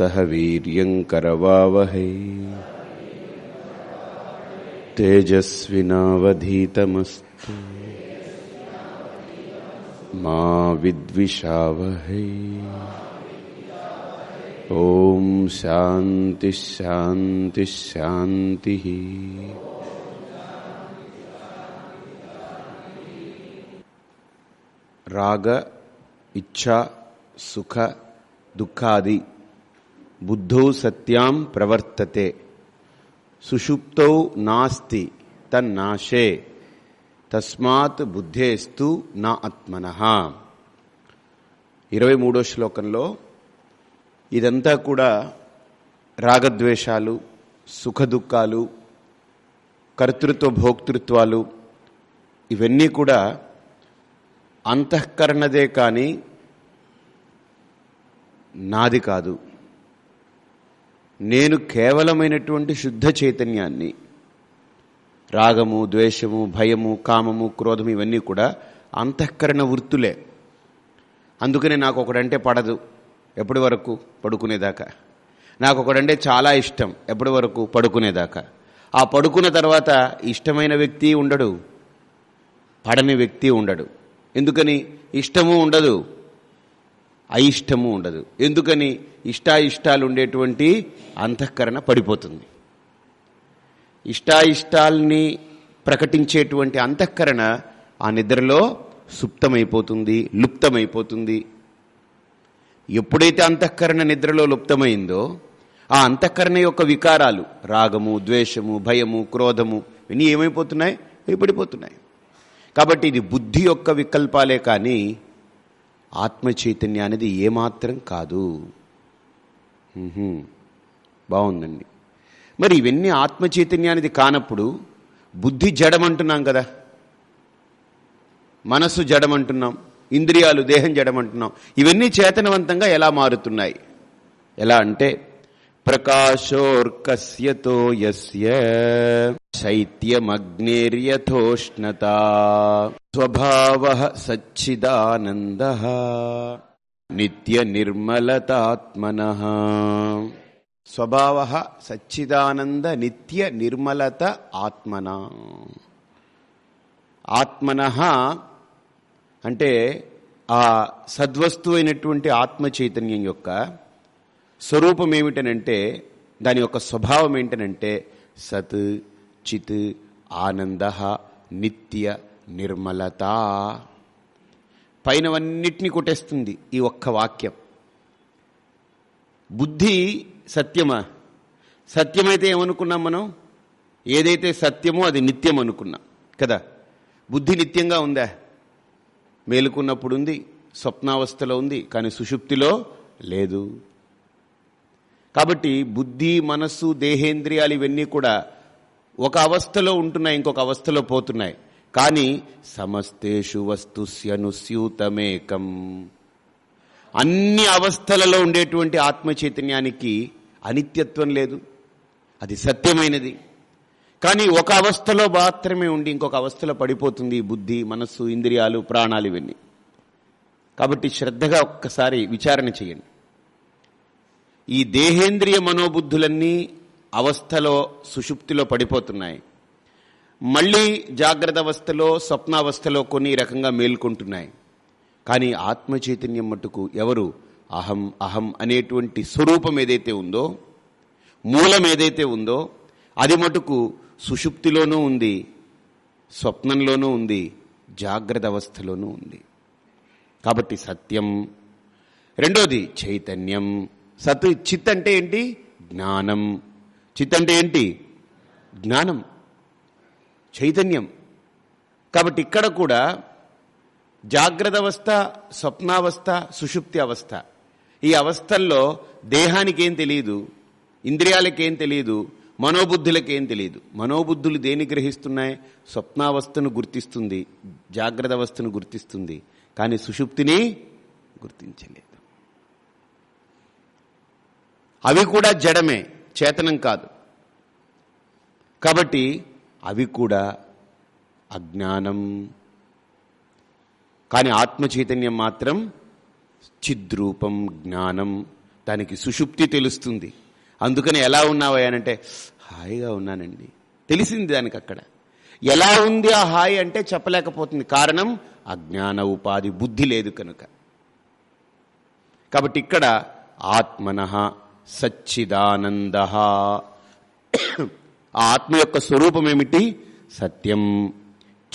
सह वीर्यङ्करवावहै तेजस्विनावधीतमस्तु। मा शांति शांति शांति राग इच्छा सुख दुखादि బుద్ధౌ సత్యాం ప్రవర్తతే. సుషుప్తౌ నాస్తి తన్నాశే. తస్మాత్ బుద్ధేస్తు నా ఆత్మన. ఇరవై మూడో శ్లోకంలో ఇదంతా కూడా రాగద్వేషాలు సుఖదుఖాలు కర్తృత్వ భోక్తృత్వాలు ఇవన్నీ కూడా అంతఃకరణదే కానీ నాది కాదు. నేను కేవలమైనటువంటి శుద్ధ చైతన్యాన్ని రాగము ద్వేషము భయము కామము క్రోధము ఇవన్నీ కూడా అంతఃకరణ వృత్తులే. అందుకనే నాకు ఒకడంటే పడదు ఎప్పటి వరకు పడుకునేదాకా. నాకు ఒకడంటే చాలా ఇష్టం ఎప్పటి వరకు పడుకునేదాకా. ఆ పడుకున్న తర్వాత ఇష్టమైన వ్యక్తి ఉండడు పడని వ్యక్తి ఉండడు. ఎందుకని? ఇష్టము ఉండదు. అయిష్టము ఉండదు. ఎందుకని? ఇష్టాయిష్టాలు ఉండేటువంటి అంతఃకరణ పడిపోతుంది. ఇష్టాయిష్టాల్ని ప్రకటించేటువంటి అంతఃకరణ ఆ నిద్రలో సుప్తమైపోతుంది లుప్తమైపోతుంది. ఎప్పుడైతే అంతఃకరణ నిద్రలో లుప్తమైందో ఆ అంతఃకరణ యొక్క వికారాలు రాగము ద్వేషము భయము క్రోధము ఇవన్నీ ఏమైపోతున్నాయి? పడిపోతున్నాయి. కాబట్టి ఇది బుద్ధి యొక్క వికల్పాలే కానీ ఆత్మ చైతన్యం అనేది ఏమాత్రం కాదు. బాగుందండి మరి ఇవన్నీ ఆత్మ చైతన్య అనేది కానప్పుడు బుద్ధి జడమంటున్నాం కదా. మనస్సు జడమంటున్నాం. ఇంద్రియాలు దేహం జడమంటున్నాం. ఇవన్నీ చేతనవంతంగా ఎలా మారుతున్నాయి? ఎలా అంటే ప్రకాశోర్కస్యతో యస్య. శైత్యమగ్నేర్యథోష్ణత స్వభావ సచ్చిదానంద నిత్య నిర్మలతాత్మన స్వభావ సచ్చిదానంద నిత్య నిర్మలత ఆత్మన ఆత్మన అంటే ఆ సద్వస్తు అయినటువంటి ఆత్మ చైతన్యం యొక్క స్వరూపం ఏమిటనంటే దాని యొక్క స్వభావం ఏంటనంటే సత్. చిత్ ఆనంద నిత్య నిర్మలత. పైనవన్నిటినీ కొట్టేస్తుంది ఈ ఒక్క వాక్యం. బుద్ధి సత్యమా? సత్యమైతే ఏమనుకున్నాం మనం? ఏదైతే సత్యమో అది నిత్యం అనుకున్నాం కదా? బుద్ధి నిత్యంగా ఉందా? మేలుకున్నప్పుడు ఉంది స్వప్నావస్థలో ఉంది కానీ సుషుప్తిలో లేదు. కాబట్టి బుద్ధి మనస్సు దేహేంద్రియాలు ఇవన్నీ కూడా ఒక అవస్థలో ఉంటున్నాయి ఇంకొక అవస్థలో పోతున్నాయి. కానీ సమస్తేషు వస్తుస్యనుస్యూతమేకం అన్ని అవస్థలలో ఉండేటువంటి ఆత్మ చైతన్యానికి అనిత్యత్వం లేదు. అది సత్యమైనది. కానీ ఒక అవస్థలో మాత్రమే ఉండి ఇంకొక అవస్థలో పడిపోతుంది బుద్ధి మనస్సు ఇంద్రియాలు ప్రాణాలు ఇవన్నీ. కాబట్టి శ్రద్ధగా ఒక్కసారి విచారణ చేయండి. ఈ దేహేంద్రియ మనోబుద్ధులన్నీ అవస్థలో సుషుప్తిలో పడిపోతున్నాయి. మళ్ళీ జాగ్రత్త అవస్థలో స్వప్నావస్థలో కొన్ని రకంగా మేల్కొంటున్నాయి. కానీ ఆత్మ చైతన్యం మట్టుకు ఎవరు అహం అహం అనేటువంటి స్వరూపం ఏదైతే ఉందో మూలం ఏదైతే ఉందో అది మటుకు సుషుప్తిలోనూ ఉంది స్వప్నంలోనూ ఉంది జాగ్రత్త అవస్థలోనూ ఉంది. కాబట్టి సత్యం. రెండోది చైతన్యం. సత్ చిత్ అంటే ఏంటి? జ్ఞానం. చిత్ అంటే ఏంటి? జ్ఞానం చైతన్యం. కాబట్టి ఇక్కడ కూడా జాగ్రత్త అవస్థ స్వప్నావస్థ సుషుప్తి అవస్థ. ఈ అవస్థల్లో దేహానికేం తెలియదు ఇంద్రియాలకేం తెలియదు మనోబుద్ధులకేం తెలియదు మనోబుద్ధులు దేని గ్రహిస్తున్నాయి? స్వప్నావస్థను గుర్తిస్తుంది జాగ్రత్త అవస్థను గుర్తిస్తుంది. కానీ సుషుప్తిని గుర్తించలేదు. అవి కూడా జడమే. చేతనం కాదు. కాబట్టి అవి కూడా అజ్ఞానం. కానీ ఆత్మ చైతన్యం మాత్రం చిద్రూపం జ్ఞానం. దానికి సుషుప్తి తెలుస్తుంది. అందుకని ఎలా ఉన్నావా అంటే హాయిగా ఉన్నానండి. తెలిసింది దానికి అక్కడ. ఎలా ఉంది ఆ హాయి అంటే చెప్పలేకపోతుంది. కారణం అజ్ఞాన ఉపాధి బుద్ధి లేదు కనుక. కాబట్టి ఇక్కడ ఆత్మన సచ్చిదానంద. ఆ ఆత్మ యొక్క స్వరూపం ఏమిటి సత్యం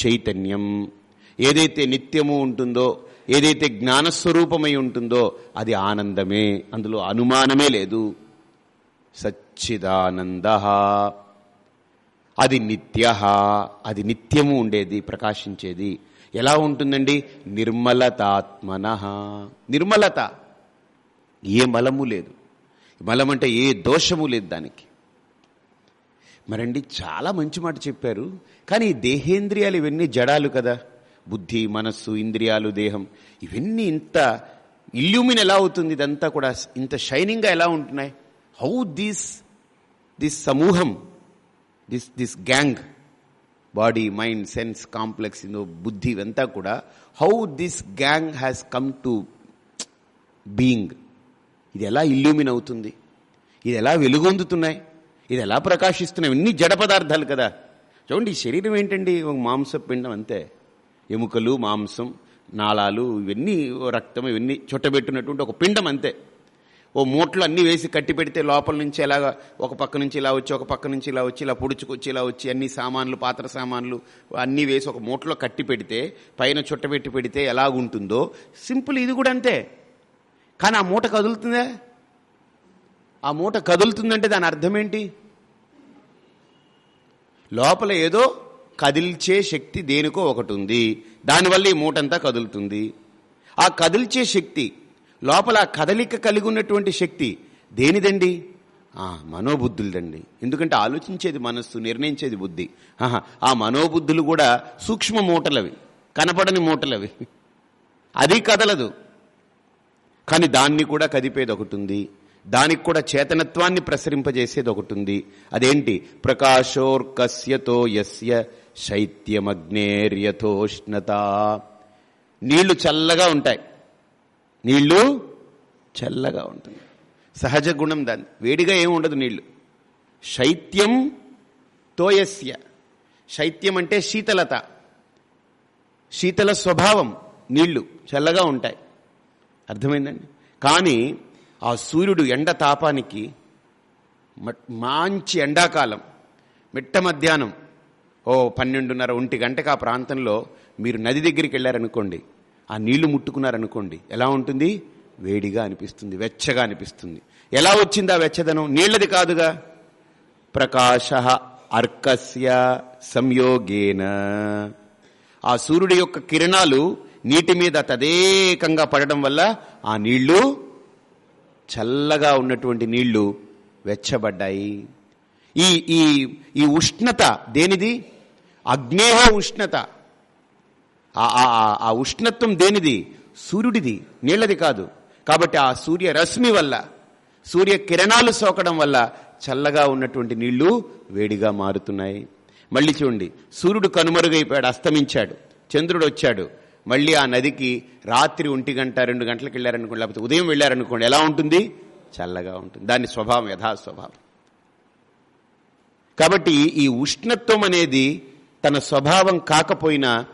చైతన్యం. ఏదైతే నిత్యము ఉంటుందో ఏదైతే జ్ఞానస్వరూపమై ఉంటుందో అది ఆనందమే. అందులో అనుమానమే లేదు. సచ్చిదానంద. అది నిత్య. అది నిత్యము ఉండేది ప్రకాశించేది. ఎలా ఉంటుందండి? నిర్మలతాత్మన. నిర్మలత. ఏ మలము లేదు. బలం అంటే ఏ దోషము లేదు దానికి. మరండి చాలా మంచి మాట చెప్పారు. కానీ దేహేంద్రియాలు ఇవన్నీ జడాలు కదా. బుద్ధి మనస్సు ఇంద్రియాలు దేహం. ఇవన్నీ ఇంత ఇల్యూమిన్ ఎలా అవుతుంది? ఇదంతా కూడా ఇంత షైనింగ్గా ఎలా ఉంటున్నాయి? హౌ దిస్ దిస్ సమూహం this this gang body mind sense complex ఇందో బుద్ధి ఇవంతా కూడా how this gang has come to being. ఇది ఎలా ఇల్యూమిన్ అవుతుంది? ఇది ఎలా వెలుగొందుతున్నాయి? ఇది ఎలా ప్రకాశిస్తున్నాయి? ఇన్ని జడ పదార్థాలు కదా. చూడండి ఈ శరీరం ఏంటండి? మాంస పిండం అంతే. ఎముకలు మాంసం నాళాలు ఇవన్నీ రక్తం ఇవన్నీ చుట్టబెట్టినటువంటి ఒక పిండం అంతే. ఓ మూట్లు అన్నీ వేసి కట్టి పెడితే లోపల నుంచి ఎలాగా ఒక పక్క నుంచి ఇలా వచ్చి ఒక పక్క నుంచి ఇలా వచ్చి ఇలా పొడుచుకొచ్చి ఇలా వచ్చి అన్ని సామాన్లు పాత్ర సామాన్లు అన్నీ వేసి ఒక మూటలో కట్టి పెడితే పైన చుట్టబెట్టి పెడితే ఎలాగుంటుందో? సింపుల్ ఇది కూడా అంతే. కానీ ఆ మూట కదులుతుందా? ఆ మూట కదులుతుందంటే దాని అర్థం ఏంటి లోపల ఏదో కదిల్చే శక్తి దేనికో ఒకటి ఉంది దానివల్ల ఈ మూటంతా కదులుతుంది. ఆ కదిల్చే శక్తి లోపల కదలిక కలిగి ఉన్నటువంటి శక్తి దేనిదండి? మనోబుద్ధులదండి. ఎందుకంటే ఆలోచించేది మనస్సు నిర్ణయించేది బుద్ధి. ఆహా ఆ మనోబుద్ధులు కూడా సూక్ష్మ మూటలవి కనపడని మూటలవి. అది కదలదు. కానీ దాన్ని కూడా కదిపేది ఒకటి ఉంది దానికి కూడా చేతనత్వాన్ని ప్రసరింపజేసేది ఒకటి ఉంది అదేంటి? ప్రకాశోర్కస్యతో యస్య శైత్యమగ్నేర్యథోష్ణత. నీళ్ళు చల్లగా ఉంటాయి. నీళ్ళు చల్లగా ఉంటుంది. సహజ గుణం దాన్ని. వేడిగా ఏమి ఉండదు నీళ్ళు. శైత్యం తోయస్య శైత్యం అంటే శీతలత. శీతల స్వభావం నీళ్ళు చల్లగా ఉంటాయి. అర్థమైందండి? కానీ ఆ సూర్యుడు ఎండ తాపానికి మంచి ఎండాకాలం మిట్ట మధ్యాహ్నం ఓ పన్నెండున్నర ఒంటి గంటకు ఆ ప్రాంతంలో మీరు నది దగ్గరికి వెళ్ళారనుకోండి ఆ నీళ్ళు ముట్టుకున్నారనుకోండి ఎలా ఉంటుంది? వేడిగా అనిపిస్తుంది వెచ్చగా అనిపిస్తుంది. ఎలా వచ్చింది ఆ వెచ్చదనం? నీళ్ళది కాదుగా? ప్రకాశ అర్కస్య సంయోగేన. ఆ సూర్యుడి యొక్క కిరణాలు నీటి మీద తదేకంగా పడడం వల్ల ఆ నీళ్ళు చల్లగా ఉన్నటువంటి నీళ్ళు వెచ్చబడ్డాయి. ఈ ఈ ఈ ఉష్ణత దేనిది? అగ్నేహ ఉష్ణత. ఆ ఉష్ణత్వం దేనిది? సూర్యుడిది నీళ్ళది కాదు. కాబట్టి ఆ సూర్యరశ్మి వల్ల సూర్య కిరణాలు సోకడం వల్ల చల్లగా ఉన్నటువంటి నీళ్ళు వేడిగా మారుతున్నాయి. మళ్ళీ చూడండి సూర్యుడు కనుమరుగైపోయాడు అస్తమించాడు చంద్రుడు వచ్చాడు మళ్ళీ ఆ నదికి రాత్రి ఒంటి గంట రెండు గంటలకు వెళ్ళారనుకోండి లేకపోతే ఉదయం వెళ్ళారనుకోండి ఎలా ఉంటుంది? చల్లగా ఉంటుంది. దాని స్వభావం యథా స్వభావం కాబట్టి ఈ ఉష్ణత్వం అనేది తన స్వభావం కాకపోయినా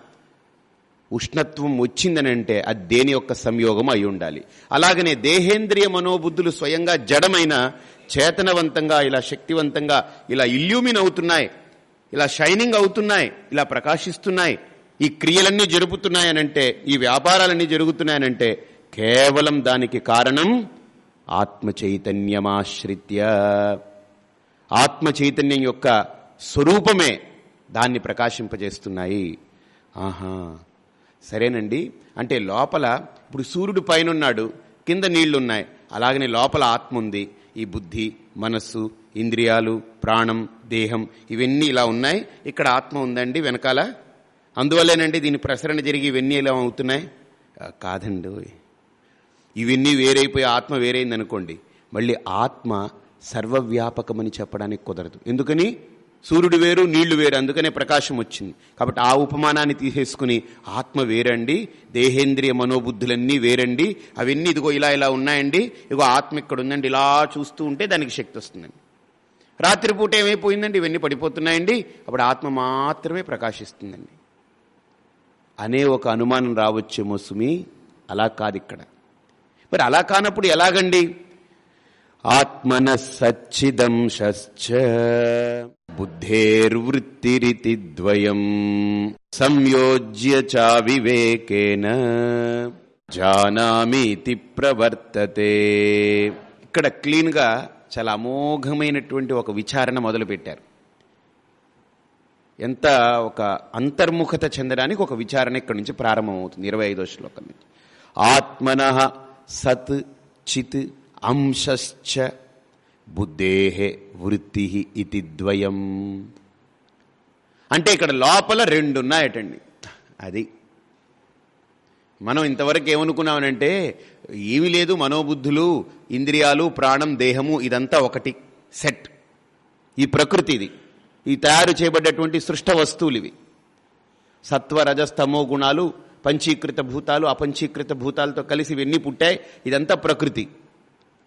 ఉష్ణత్వం వచ్చిందనంటే అది దేని యొక్క సంయోగం అయి ఉండాలి. అలాగనే దేహేంద్రియ మనోబుద్ధులు స్వయంగా జడమైన చేతనవంతంగా ఇలా శక్తివంతంగా ఇలా ఇల్యూమిన్ అవుతున్నాయి ఇలా షైనింగ్ అవుతున్నాయి ఇలా ప్రకాశిస్తున్నాయి ఈ క్రియలన్నీ జరుపుతున్నాయనంటే ఈ వ్యాపారాలన్నీ జరుగుతున్నాయనంటే కేవలం దానికి కారణం ఆత్మ చైతన్యమాశ్రిత్య ఆత్మ చైతన్యం యొక్క స్వరూపమే దాన్ని ప్రకాశింపజేస్తున్నాయి. ఆహా సరేనండి. అంటే లోపల ఇప్పుడు సూర్యుడు పైన ఉన్నాడు కింద నీళ్ళున్నాయి అలాగనే లోపల ఆత్మ ఉంది. ఈ బుద్ధి మనస్సు ఇంద్రియాలు ప్రాణం దేహం ఇవన్నీ ఇలా ఉన్నాయి. ఇక్కడ ఆత్మ ఉందండి వెనకాల అందువల్లేనండి దీని ప్రసరణ జరిగి ఇవన్నీ ఎలా అవుతున్నాయి? కాదండి. ఇవన్నీ వేరైపోయి ఆత్మ వేరైంది అనుకోండి మళ్ళీ ఆత్మ సర్వవ్యాపకమని చెప్పడానికి కుదరదు. ఎందుకని? సూర్యుడు వేరు నీళ్ళు వేరు అందుకనే ప్రకాశం వచ్చింది. కాబట్టి ఆ ఉపమానాన్ని తీసేసుకుని ఆత్మ వేరండి దేహేంద్రియ మనోబుద్ధులన్నీ వేరండి అవన్నీ ఇదిగో ఇలా ఇలా ఉన్నాయండి ఇగో ఆత్మ ఇక్కడ ఉందండి ఇలా చూస్తూ ఉంటే దానికి శక్తి వస్తుందండి. రాత్రిపూట ఏమైపోయిందండి? ఇవన్నీ పడిపోతున్నాయండి. అప్పుడు ఆత్మ మాత్రమే ప్రకాశిస్తుందండి. అనే ఒక అనుమానం రావచ్చేమో సుమి అలా కాదు ఇక్కడ. మరి అలా కానప్పుడు ఎలాగండి? ఆత్మన సచ్చిదంశ్చ బుద్ధేర్వృత్తిరితి ద్వయం సంయోజ్య చా వివేకేన జానామీతి ప్రవర్తతే. ఇక్కడ క్లీన్గా చాలా అమోఘమైనటువంటి ఒక విచారణ మొదలుపెట్టారు. ఎంత ఒక అంతర్ముఖత చెందడానికి ఒక విచారణ ఇక్కడ నుంచి ప్రారంభమవుతుంది ఇరవై ఐదో శ్లోకం నుంచి. ఆత్మన సత్ చిత్ అంశశ్చ బుద్ధేహే వృత్తి ఇది ద్వయం. అంటే ఇక్కడ లోపల రెండు ఉన్నాయటండి అది మనం ఇంతవరకు ఏమనుకున్నామనంటే ఏమీ లేదు మనోబుద్ధులు ఇంద్రియాలు ప్రాణం దేహము ఇదంతా ఒకటి సెట్. ఈ ప్రకృతి ఇది ఈ తయారు చేయబడ్డటువంటి సృష్ట వస్తువులు ఇవి సత్వ రజస్తమో గుణాలు పంచీకృత భూతాలు అపంచీకృత భూతాలతో కలిసి ఇవన్నీ పుట్టాయి. ఇదంతా ప్రకృతి.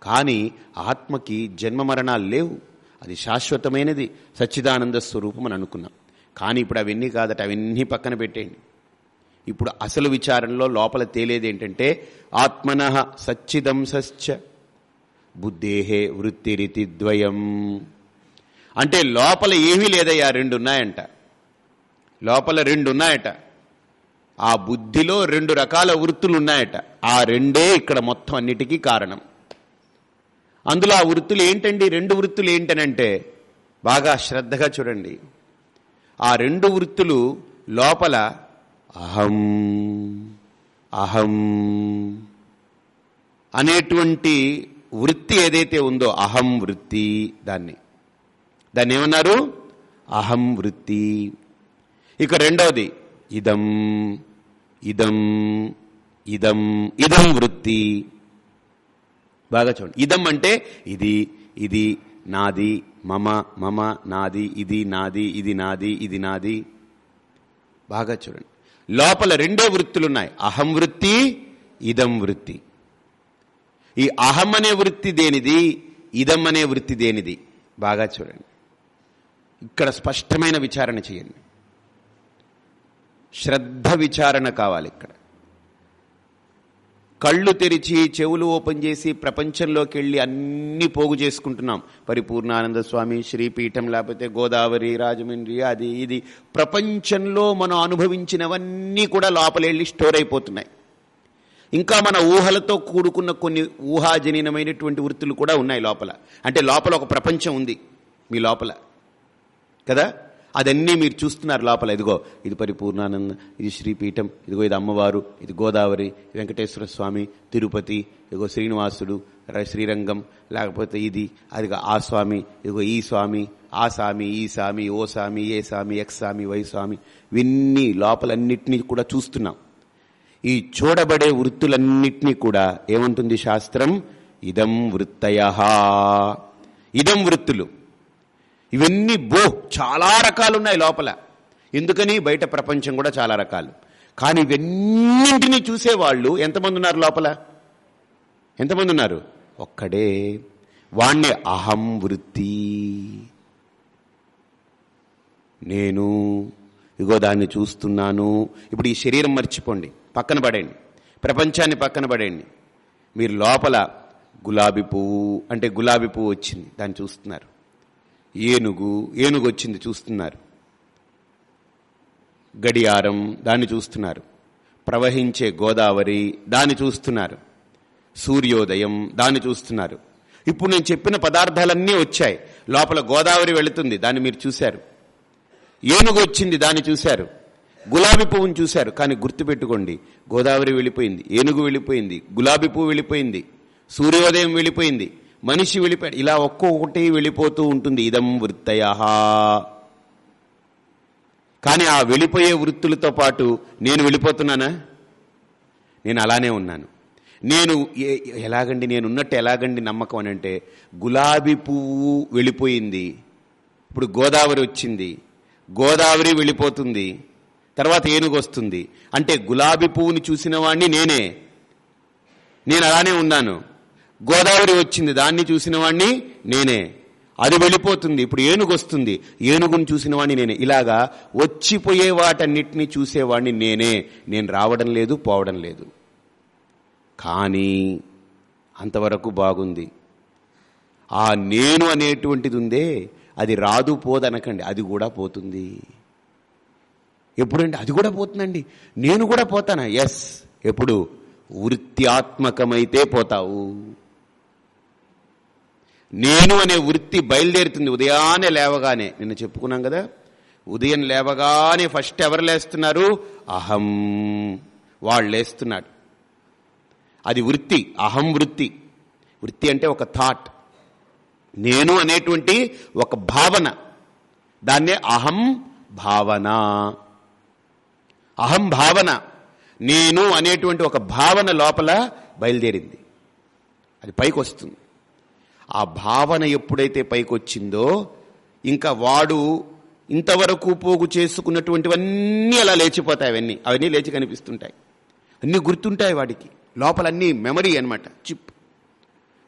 కానీ ఆత్మకి జన్మ మరణాలు లేవు. అది శాశ్వతమైనది. సచ్చిదానంద స్వరూపం అని అనుకున్నాం. కానీ ఇప్పుడు అవన్నీ కాదట అవన్నీ పక్కన పెట్టేయండి. ఇప్పుడు అసలు విచారంలో లోపల తేలేది ఏంటంటే ఆత్మన సచ్చిదంశ్చ బుద్ధేహే వృత్తిరితి ద్వయం. అంటే లోపల ఏమీ లేదయ్యా రెండు ఉన్నాయంట లోపల రెండు ఉన్నాయట ఆ బుద్ధిలో రెండు రకాల వృత్తులు ఉన్నాయట ఆ రెండే ఇక్కడ మొత్తం అన్నిటికీ కారణం. అందులో ఆ వృత్తులు ఏంటండి? రెండు వృత్తులు ఏంటనంటే బాగా శ్రద్ధగా చూడండి. ఆ రెండు వృత్తులు లోపల అహం అహం అనేటువంటి వృత్తి ఏదైతే ఉందో అహం వృత్తి దాన్ని. దాన్ని ఏమన్నారు అహం వృత్తి. ఇక రెండవది ఇదం ఇదం ఇదం ఇదం వృత్తి. బాగా చూడండి. ఇదం అంటే ఇది ఇది నాది మమ మమ నాది ఇది నాది ఇది నాది ఇది నాది. బాగా చూడండి. లోపల రెండే వృత్తులున్నాయి. అహం వృత్తి ఇదం వృత్తి. ఈ అహం అనే వృత్తి దేనిది? ఇదం అనే వృత్తి దేనిది? బాగా చూడండి. ఇక్కడ స్పష్టమైన విచారణ చేయండి. శ్రద్ధ విచారణ కావాలి ఇక్కడ. కళ్ళు తెరిచి చెవులు ఓపెన్ చేసి ప్రపంచంలోకి వెళ్ళి అన్ని పోగు చేసుకుంటున్నాం. పరిపూర్ణానంద స్వామి శ్రీపీఠం లేకపోతే గోదావరి రాజమండ్రి అది ఇది. ప్రపంచంలో మనం అనుభవించినవన్నీ కూడా లోపలెళ్ళి స్టోర్ అయిపోతున్నాయి. ఇంకా మన ఊహలతో కూడుకున్న కొన్ని ఊహాజనీనమైనటువంటి వృత్తులు కూడా ఉన్నాయి లోపల. అంటే లోపల ఒక ప్రపంచం ఉంది మీ లోపల. కదా? అదన్నీ మీరు చూస్తున్నారు లోపల. ఇదిగో ఇది పరిపూర్ణానంద ఇది శ్రీపీఠం ఇదిగో ఇది అమ్మవారు ఇది గోదావరి వెంకటేశ్వర స్వామి తిరుపతి ఇదిగో శ్రీనివాసుడు శ్రీరంగం లేకపోతే ఇది అదిగో ఆ స్వామి ఇదిగో ఈ స్వామి ఆ స్వామి ఈ స్వామి ఓ స్వామి ఏ స్వామి ఎక్స్ స్వామి వై స్వామి ఇవన్నీ లోపలన్నిటినీ కూడా చూస్తున్నాం. ఈ చూడబడే వృత్తులన్నిటినీ కూడా ఏమంటుంది శాస్త్రం? ఇదం వృత్తయ. ఇదం వృత్తులు. ఇవన్నీ బో చాలా రకాలు ఉన్నాయి లోపల. ఎందుకని? బయట ప్రపంచం కూడా చాలా రకాలు. కానీ ఇవన్నింటినీ చూసేవాళ్ళు ఎంతమంది ఉన్నారు లోపల? ఎంతమంది ఉన్నారు ఒక్కడే. వాణ్ణే అహం వృత్తి. నేను ఇగో దాన్ని చూస్తున్నాను. ఇప్పుడు ఈ శరీరం మర్చిపోండి. పక్కన పడేయండి. ప్రపంచాన్ని పక్కన పడేయండి. మీరు లోపల గులాబీ పువ్వు అంటే గులాబీ పువ్వు వచ్చింది. దాన్ని చూస్తున్నారు. ఏనుగు ఏనుగు వచ్చింది చూస్తున్నారు. గడియారం దాన్ని చూస్తున్నారు. ప్రవహించే గోదావరి దాన్ని చూస్తున్నారు. సూర్యోదయం దాన్ని చూస్తున్నారు. ఇప్పుడు నేను చెప్పిన పదార్థాలన్నీ వచ్చాయి. లోపల గోదావరి వెళుతుంది దాన్ని మీరు చూశారు. ఏనుగు వచ్చింది దాన్ని చూశారు. గులాబీ పువ్వును చూశారు కానీ గుర్తుపెట్టుకోండి గోదావరి వెళ్ళిపోయింది ఏనుగు వెళ్ళిపోయింది గులాబీ పువ్వు వెళ్ళిపోయింది సూర్యోదయం వెళ్ళిపోయింది. మనిషి వెళ్ళిపోయాడు ఇలా ఒక్కొక్కటి వెళ్ళిపోతూ ఉంటుంది. ఇదం వృత్తయ కానీ ఆ వెళ్ళిపోయే వృత్తులతో పాటు నేను వెళ్ళిపోతున్నానా? నేను అలానే ఉన్నాను. నేను ఎలాగండి నేను ఉన్నట్టు ఎలాగండి నమ్మకం అని అంటే గులాబీ పువ్వు వెళ్ళిపోయింది. ఇప్పుడు గోదావరి వచ్చింది. గోదావరి వెళ్ళిపోతుంది. తర్వాత ఏనుగు వస్తుంది. అంటే గులాబీ పువ్వుని చూసిన వాణ్ణి నేనే. నేను అలానే ఉన్నాను. గోదావరి వచ్చింది దాన్ని చూసిన వాణ్ణి నేనే. అది వెళ్ళిపోతుంది ఇప్పుడు ఏనుగు వస్తుంది ఏనుగును చూసిన వాడిని నేనే. ఇలాగా వచ్చిపోయే వాటన్నిటిని చూసేవాడిని నేనే. నేను రావడం లేదు పోవడం లేదు. కానీ అంతవరకు బాగుంది. ఆ నేను అనేటువంటిది ఉందే అది రాదు పోదనకండి అది కూడా పోతుంది. ఎప్పుడండి అది కూడా పోతుందండి. నేను కూడా పోతానా? ఎస్. ఎప్పుడు? వృత్యాత్మకమైతే పోతావు. నేను అనే వృత్తి బయలుదేరుతుంది. ఉదయాన్నే లేవగానే. నిన్న చెప్పుకున్నాం కదా? ఉదయం లేవగానే ఫస్ట్ ఎవరు లేస్తున్నారు? అహం. వాళ్ళు లేస్తున్నాడు. అది వృత్తి అహం వృత్తి. వృత్తి అంటే ఒక థాట్ నేను అనేటువంటి ఒక భావన. దాన్నే అహం భావన. అహం భావన. నేను అనేటువంటి ఒక భావన లోపల బయలుదేరింది. అది పైకి వస్తుంది ఆ భావన ఎప్పుడైతే పైకి వచ్చిందో ఇంకా వాడు ఇంతవరకు పోగు చేసుకున్నటువంటివన్నీ అలా లేచిపోతాయి అవన్నీ. అవన్నీ లేచి కనిపిస్తుంటాయి. అన్నీ గుర్తుంటాయి వాడికి. లోపల అన్నీ మెమరీ అనమాట చిప్.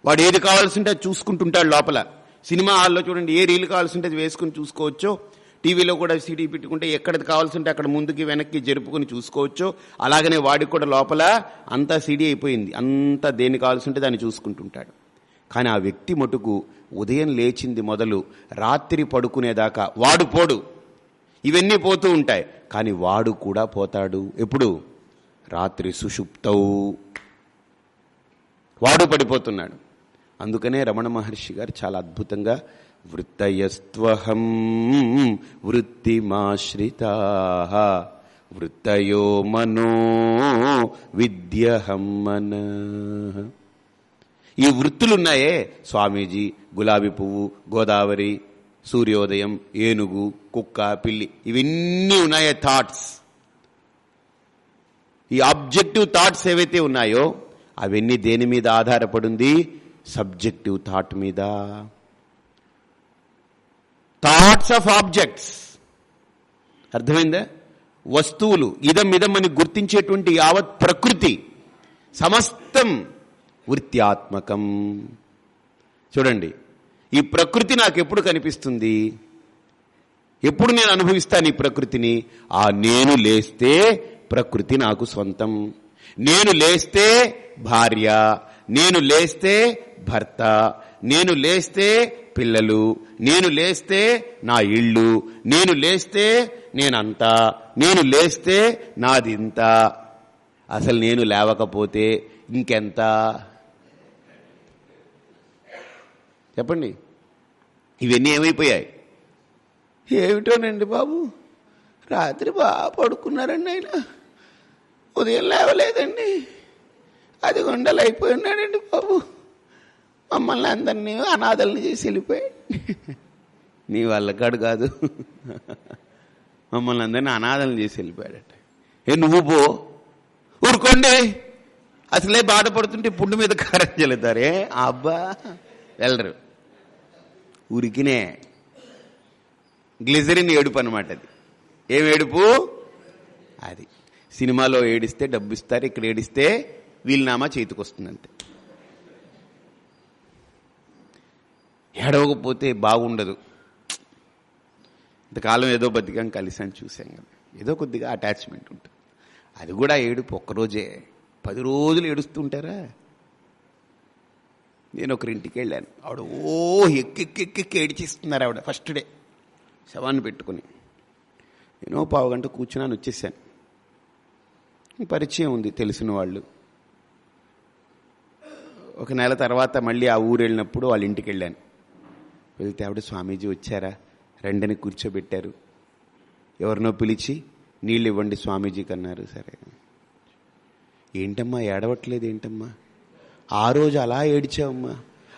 వాడు ఏది కావాల్సి ఉంటే అది చూసుకుంటుంటాడు లోపల. సినిమా హాల్లో చూడండి ఏ రీల్ కావాల్సింటే అది వేసుకుని చూసుకోవచ్చో టీవీలో కూడా సీడీ పెట్టుకుంటే ఎక్కడిది కావాల్సి ఉంటే అక్కడ ముందుకి వెనక్కి జరుపుకుని చూసుకోవచ్చు అలాగనే వాడికి కూడా లోపల అంతా సీడీ అయిపోయింది. అంతా దేని కావాల్సి ఉంటే దాన్ని చూసుకుంటుంటాడు. కానీ ఆ వ్యక్తి మటుకు ఉదయం లేచింది మొదలు రాత్రి పడుకునేదాకా వాడు పోడు. ఇవన్నీ పోతూ ఉంటాయి. కానీ వాడు కూడా పోతాడు. ఎప్పుడు? రాత్రి సుషుప్తవు వాడు పడిపోతున్నాడు. అందుకనే రమణ మహర్షి గారు చాలా అద్భుతంగా వృత్తయస్త్వహం వృత్తిమాశ్రిత వృత్తయో మనో విద్యహం మన ఈ వృత్తులున్నాయే. స్వామీజీ గులాబీ పువ్వు గోదావరి సూర్యోదయం ఏనుగు కుక్క పిల్లి ఇవన్నీ ఉన్నాయే థాట్స్ ఈ ఆబ్జెక్టివ్ థాట్స్ ఏవైతే ఉన్నాయో అవన్నీ దేని మీద ఆధారపడింది? సబ్జెక్టివ్ థాట్ మీద. థాట్స్ ఆఫ్ ఆబ్జెక్ట్స్ అర్థమైందా? వస్తువులు ఇదం ఇదం అని గుర్తించేటువంటి యావత్ ప్రకృతి సమస్తం వృత్యాత్మకం. చూడండి ఈ ప్రకృతి నాకు ఎప్పుడు కనిపిస్తుంది? ఎప్పుడు నేను అనుభవిస్తాను ఈ ప్రకృతిని? ఆ నేను లేస్తే ప్రకృతి నాకు సొంతం. నేను లేస్తే భార్య. నేను లేస్తే భర్త. నేను లేస్తే పిల్లలు. నేను లేస్తే నా ఇళ్ళు నేను లేస్తే నేనంతా. నేను లేస్తే నాదింత. అసలు నేను లేవకపోతే ఇంకెంత? చెప్పండి. ఇవన్నీ ఏమైపోయాయి? ఏమిటోనండి బాబు రాత్రి బాగా పడుకున్నారండి ఆయన. ఉదయం లేవలేదండి. అది గుండెలు అయిపోయి ఉన్నాడండి బాబు. మమ్మల్ని అందరినీ అనాథల్ని చేసి వెళ్ళిపోయాడు. నీ వల్ల కాడు కాదు. మమ్మల్ని అందరినీ అనాథల్ని చేసి వెళ్ళిపోయాడట. ఏ నువ్వు పో. ఊరుకోండి. అసలే బాధపడుతుంటే పుండు మీద కారం చెల్లుతారే? అబ్బా వెళ్ళరు. ఉరికినే గ్లిజరిన్ ఏడుపు అనమాట అది. ఏం ఏడుపు? అది. సినిమాలో ఏడిస్తే డబ్బు ఇస్తారు ఇక్కడ ఏడిస్తే వీలునామా చేతికి వస్తుంది ఏడవకపోతే బాగుండదు. ఇంతకాలం ఏదో బతికాం అని చూసాం కదా. ఏదో కొద్దిగా అటాచ్మెంట్ ఉంటుంది. అది కూడా ఏడుపు ఒక్కరోజే. పది రోజులు ఏడుస్తుంటారా? నేను ఒకరింటికి వెళ్ళాను ఆవిడ ఓ ఎక్కెక్కెక్కి ఏడిచిస్తున్నారు ఆవిడ ఫస్ట్ డే. శవాన్ని పెట్టుకుని. నేను పావు గంట కూర్చున్నాను వచ్చేసాను. పరిచయం ఉంది తెలిసిన వాళ్ళు. ఒక నెల తర్వాత మళ్ళీ ఆ ఊరు వెళ్ళినప్పుడు వాళ్ళ ఇంటికి వెళ్ళాను వెళ్తే ఆవిడ స్వామీజీ వచ్చారా? రెండని కూర్చోబెట్టారు. ఎవరినో పిలిచి నీళ్ళు ఇవ్వండి స్వామీజీకి అన్నారు సరే. ఏంటమ్మా ఏడవట్లేదు ఏంటమ్మా ఆ రోజు అలా ఏడిచావమ్మా.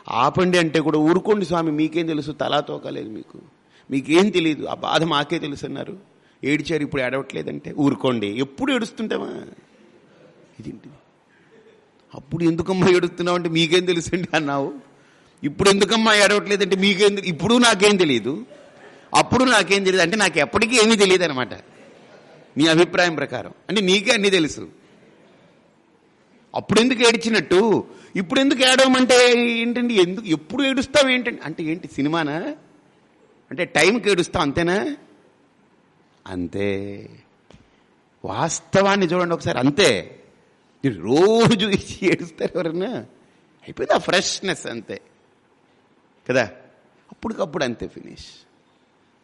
ఆపండి అంటే కూడా ఊరుకోండి స్వామి మీకేం తెలుసు? తలా తోకలేదు మీకు. మీకేం తెలియదు ఆ బాధ మాకే తెలుసు అన్నారు ఏడిచారు ఇప్పుడు ఏడవట్లేదంటే. ఊరుకోండి. ఎప్పుడు ఏడుస్తుంటామా ఇదేంటి అప్పుడు ఎందుకమ్మా ఏడుస్తున్నావు అంటే మీకేం తెలుసండి అన్నావు? ఇప్పుడు ఎందుకమ్మా ఏడవట్లేదంటే మీకేం ఇప్పుడు నాకేం తెలియదు అప్పుడు నాకేం తెలియదు అంటే నాకు ఎప్పటికీ ఏమీ తెలియదు అనమాట నీ అభిప్రాయం ప్రకారం. అంటే నీకే అన్నీ తెలుసు. అప్పుడు ఎందుకు ఏడిచినట్టు? ఇప్పుడు ఎందుకు ఏడవమంటే ఏంటండి? ఎందుకు ఎప్పుడు ఏడుస్తావు ఏంటండి? అంటే ఏంటి సినిమానా? అంటే టైంకి ఏడుస్తావు అంతేనా? అంతే. వాస్తవాన్ని చూడండి ఒకసారి అంతే. రోజు ఇచ్చి ఏడుస్తారు ఎవరన్నా? అయిపోయింది ఆ ఫ్రెష్నెస్ అంతే. కదా? అప్పటికప్పుడు అంతే ఫినిష్.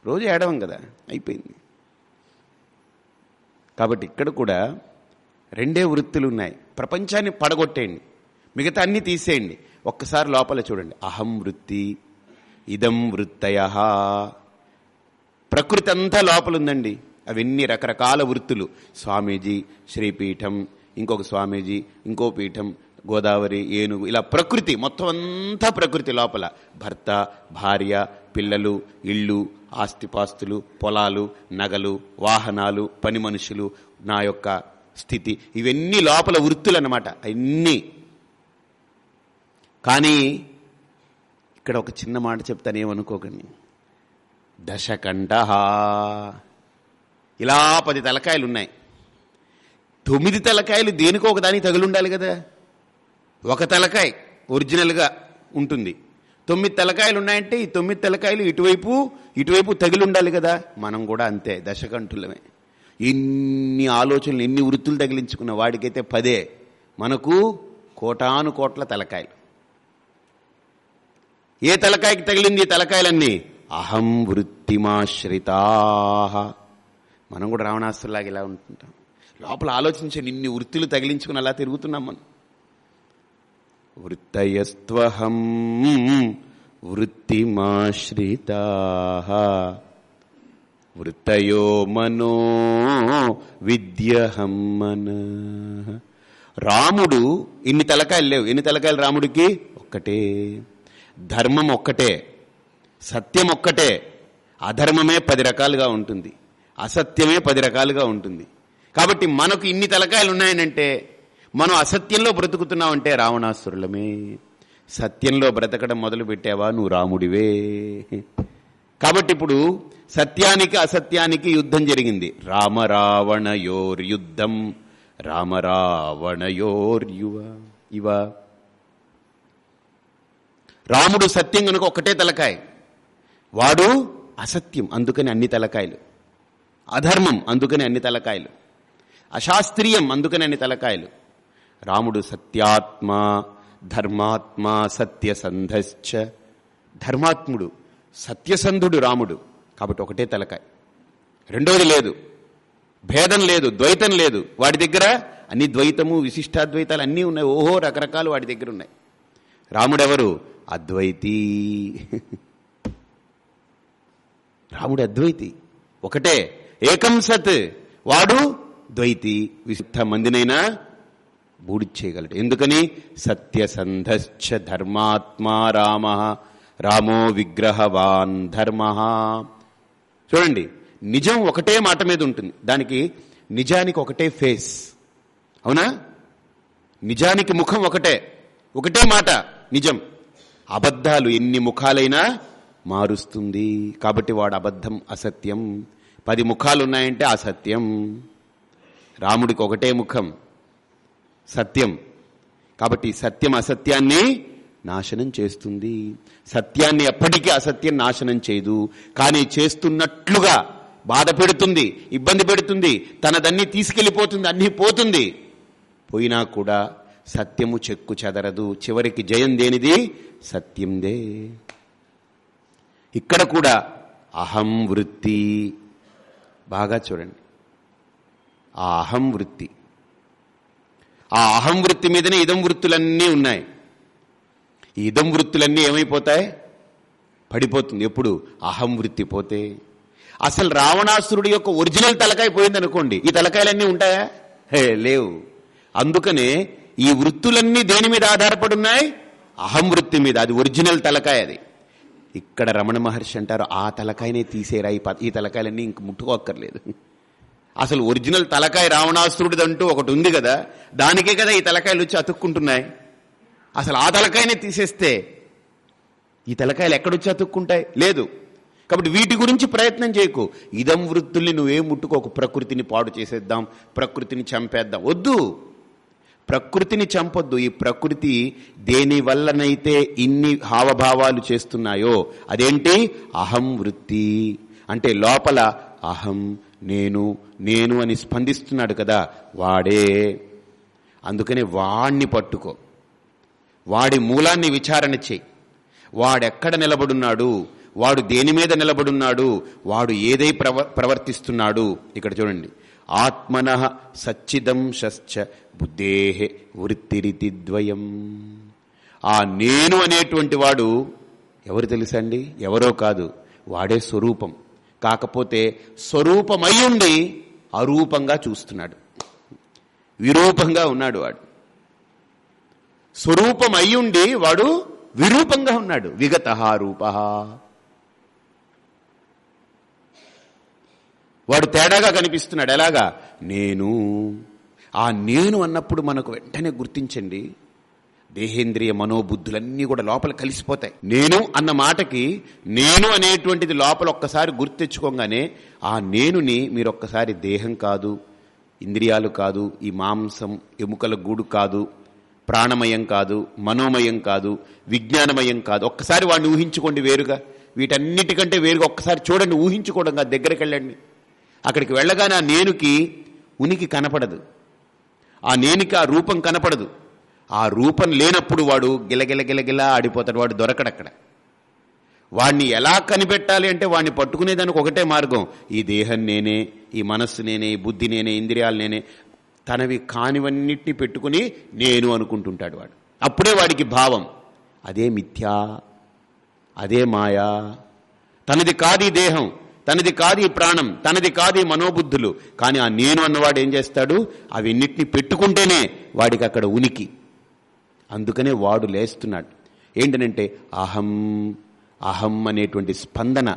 రోజు ఏడవం కదా అయిపోయింది. కాబట్టి ఇక్కడ కూడా రెండే వృత్తులు ఉన్నాయి ప్రపంచాన్ని పడగొట్టేయండి. మిగతా అన్ని తీసేయండి. ఒక్కసారి లోపల చూడండి. అహం వృత్తి ఇదం వృత్తయ. ప్రకృతి అంతా లోపల ఉందండి అవన్నీ రకరకాల వృత్తులు. స్వామీజీ శ్రీపీఠం ఇంకొక స్వామీజీ ఇంకో పీఠం గోదావరి ఏనుగు ఇలా ప్రకృతి మొత్తం అంతా ప్రకృతి లోపల. భర్త భార్య పిల్లలు ఇళ్ళు ఆస్తిపాస్తులు పొలాలు నగలు వాహనాలు పని మనుషులు నా యొక్క స్థితి. ఇవన్నీ లోపల వృత్తులు అన్నమాట అన్నీ కానీ ఇక్కడ ఒక చిన్న మాట చెప్తానేమనుకోకండి. దశకంఠ. ఇలా పది తలకాయలు ఉన్నాయి తొమ్మిది తలకాయలు దేనికో ఒకదానికి తగులుండాలి కదా. ఒక తలకాయ ఒరిజినల్గా ఉంటుంది. తొమ్మిది తలకాయలు ఉన్నాయంటే ఈ తొమ్మిది తలకాయలు ఇటువైపు ఇటువైపు తగిలి ఉండాలి కదా. మనం కూడా అంతే దశకంఠులమే. ఎన్ని ఆలోచనలు ఎన్ని వృత్తులు తగిలించుకున్న వాడికైతే పదే మనకు కోటాను కోట్ల తలకాయలు. ఏ తలకాయకి తగిలింది ఈ తలకాయలన్నీ? అహం వృత్తిమాశ్రితా. మనం కూడా రావణాసులాగా ఇలా ఉంటుంటాం. లోపల ఆలోచించే ఇన్ని వృత్తులు తగిలించుకుని అలా తిరుగుతున్నాం మనం. వృత్తయస్త్వహం వృత్తిమాశ్రితా. వృత్తయో మనో విద్యహం రాముడు ఇన్ని తలకాయలు లేవు. ఎన్ని తలకాయలు రాముడికి? ఒక్కటే. ధర్మం ఒక్కటే. సత్యం ఒక్కటే. అధర్మమే పది రకాలుగా ఉంటుంది. అసత్యమే పది రకాలుగా ఉంటుంది. కాబట్టి మనకు ఇన్ని తలకాయలు ఉన్నాయనంటే మనం అసత్యంలో బ్రతుకుతున్నామంటే రావణాసురులమే. సత్యంలో బ్రతకడం మొదలు పెట్టావా నువ్వు రాముడివే. కాబట్టి ఇప్పుడు సత్యానికి అసత్యానికి యుద్ధం జరిగింది. రామరావణయోర్యుద్ధం. రామరావణయోర్యువ. ఇవ. రాముడు సత్యం కనుక ఒకటే తలకాయ. వాడు అసత్యం అందుకని అన్ని తలకాయలు. అధర్మం అందుకని అన్ని తలకాయలు. అశాస్త్రీయం అందుకని అన్ని తలకాయలు. రాముడు సత్యాత్మ ధర్మాత్మ సత్యసంధశ్చ. ధర్మాత్ముడు. సత్యసంధుడు రాముడు. కాబట్టి ఒకటే తలకాయ. రెండోది లేదు. భేదం లేదు ద్వైతం లేదు. వాడి దగ్గర అన్ని ద్వైతము విశిష్టాద్వైతాలు అన్నీ ఉన్నాయి. ఓహో రకరకాలు వాడి దగ్గర ఉన్నాయి. రాముడెవరు? అద్వైతి. రాముడు అద్వైతి. ఒకటే. ఏకం సత్. వాడు ద్వైతి. విశుద్ధ మందినైనా బూడిచ్చేయగలడు. ఎందుకని? సత్యసంధశ్చ ధర్మాత్మా రామ. రామో విగ్రహవాన్ ధర్మ. చూడండి నిజం ఒకటే మాట మీద ఉంటుంది. దానికి నిజానికి ఒకటే ఫేస్. అవునా? నిజానికి ముఖం ఒకటే. ఒకటే మాట నిజం. అబద్ధాలు ఎన్ని ముఖాలైనా మారుస్తుంది. కాబట్టి వాడు అబద్ధం అసత్యం. పది ముఖాలు ఉన్నాయంటే అసత్యం. రాముడికి ఒకటే ముఖం సత్యం. కాబట్టి సత్యం అసత్యాన్ని నాశనం చేస్తుంది. సత్యాన్ని ఎప్పటికీ అసత్యం నాశనం చేయదు. కానీ చేస్తున్నట్లుగా బాధ పెడుతుంది ఇబ్బంది పెడుతుంది తనదన్నీ తీసుకెళ్ళిపోతుంది అన్నీ పోతుంది. పోయినా కూడా సత్యము చెక్కు చెదరదు. చివరికి జయం దేనిది? సత్యందే. ఇక్కడ కూడా అహం వృత్తి. బాగా చూడండి. ఆ అహం వృత్తి. ఆ అహం వృత్తి మీదనే ఇదం వృత్తులన్నీ ఉన్నాయి. ఈ ఇదం వృత్తులన్నీ ఏమైపోతాయి? పడిపోతుంది. ఎప్పుడు? అహం వృత్తి పోతే. అసలు రావణాసురుడి యొక్క ఒరిజినల్ తలకాయ పోయింది అనుకోండి ఈ తలకాయలన్నీ ఉంటాయా? హే లేవు. అందుకనే ఈ వృత్తులన్నీ దేని మీద ఆధారపడి ఉన్నాయి అహం వృత్తి మీద. అది ఒరిజినల్ తలకాయ అది. ఇక్కడ రమణ మహర్షి అంటారు ఆ తలకాయనే తీసేరా ఈ ప- ఈ తలకాయలన్నీ ఇంక ముట్టుకోక్కర్లేదు. అసలు ఒరిజినల్ తలకాయ రావణాసురుడిదంటూ ఒకటి ఉంది కదా. దానికే కదా ఈ తలకాయలు వచ్చి అతుక్కుంటున్నాయి. అసలు ఆ తలకాయనే తీసేస్తే ఈ తలకాయలు ఎక్కడొచ్చి అతుక్కుంటాయి? లేదు. కాబట్టి వీటి గురించి ప్రయత్నం చేయకు. ఇదం వృత్తుల్ని నువ్వేం ముట్టుకోకు. ప్రకృతిని పాడు చేసేద్దాం. ప్రకృతిని చంపేద్దాం. వద్దు. ప్రకృతిని చంపొద్దు. ఈ ప్రకృతి దేని వల్లనైతే ఇన్ని హావభావాలు చేస్తున్నాయో అదేంటి? అహం వృత్తి. అంటే లోపల అహం నేను నేను అని స్పందిస్తున్నాడు కదా వాడే. అందుకనే వాణ్ణి పట్టుకో. వాడి మూలాన్ని విచారణ చేయి. వాడెక్కడ నిలబడున్నాడు? వాడు దేని మీద నిలబడున్నాడు? వాడు ఏదై ప్రవ ప్రవర్తిస్తున్నాడు? ఇక్కడ చూడండి. ఆత్మన సచ్చిదంశ్చ బుద్ధేహే వృత్తిరితి ద్వయం. ఆ నేను అనేటువంటి వాడు ఎవరు తెలుసండి ఎవరో కాదు. వాడే స్వరూపం. కాకపోతే స్వరూపమై ఉండి అరూపంగా చూస్తున్నాడు. విరూపంగా ఉన్నాడు వాడు. స్వరూపం అయ్యుండి వాడు విరూపంగా ఉన్నాడు. విగత రూప వాడు తేడాగా కనిపిస్తున్నాడు. ఎలాగా? నేను. ఆ నేను అన్నప్పుడు మనకు వెంటనే గుర్తించండి. దేహేంద్రియ మనోబుద్ధులన్నీ కూడా లోపల కలిసిపోతాయి. నేను అన్న మాటకి నేను అనేటువంటిది లోపల ఒక్కసారి గుర్తెచ్చుకోగానే ఆ నేనుని మీరు ఒక్కసారి దేహం కాదు ఇంద్రియాలు కాదు ఈ మాంసం ఎముకల గూడు కాదు ప్రాణమయం కాదు మనోమయం కాదు విజ్ఞానమయం కాదు. ఒక్కసారి వాడిని ఊహించుకోండి వేరుగా. వీటన్నిటికంటే వేరుగా ఒక్కసారి చూడండి ఊహించుకోవడం కాదు. దగ్గరికి వెళ్ళండి. అక్కడికి వెళ్ళగానే ఆ నేనుకి ఉనికి కనపడదు. ఆ నేనికి ఆ రూపం కనపడదు. ఆ రూపం లేనప్పుడు వాడు గిలగిలగిలగిలా ఆడిపోతాడు. వాడు దొరకడక్కడ వాడిని ఎలా కనిపెట్టాలి అంటే వాడిని పట్టుకునేదానికి ఒకటే మార్గం. ఈ దేహం నేనే ఈ మనస్సు నేనే ఈ బుద్ధి నేనే ఇంద్రియాలు నేనే. తనవి కానివన్నిటిని పెట్టుకుని నేను అనుకుంటుంటాడు వాడు. అప్పుడే వాడికి భావం అదే మిథ్యా అదే మాయా. తనది కాది దేహం తనది కాది ప్రాణం తనది కాది మనోబుద్ధులు. కానీ ఆ నేను అన్నవాడు ఏం చేస్తాడు? అవన్నిటిని పెట్టుకుంటేనే వాడికి అక్కడ ఉనికి. అందుకనే వాడు లేస్తున్నాడు. ఏంటనంటే అహం అహం అనేటువంటి స్పందన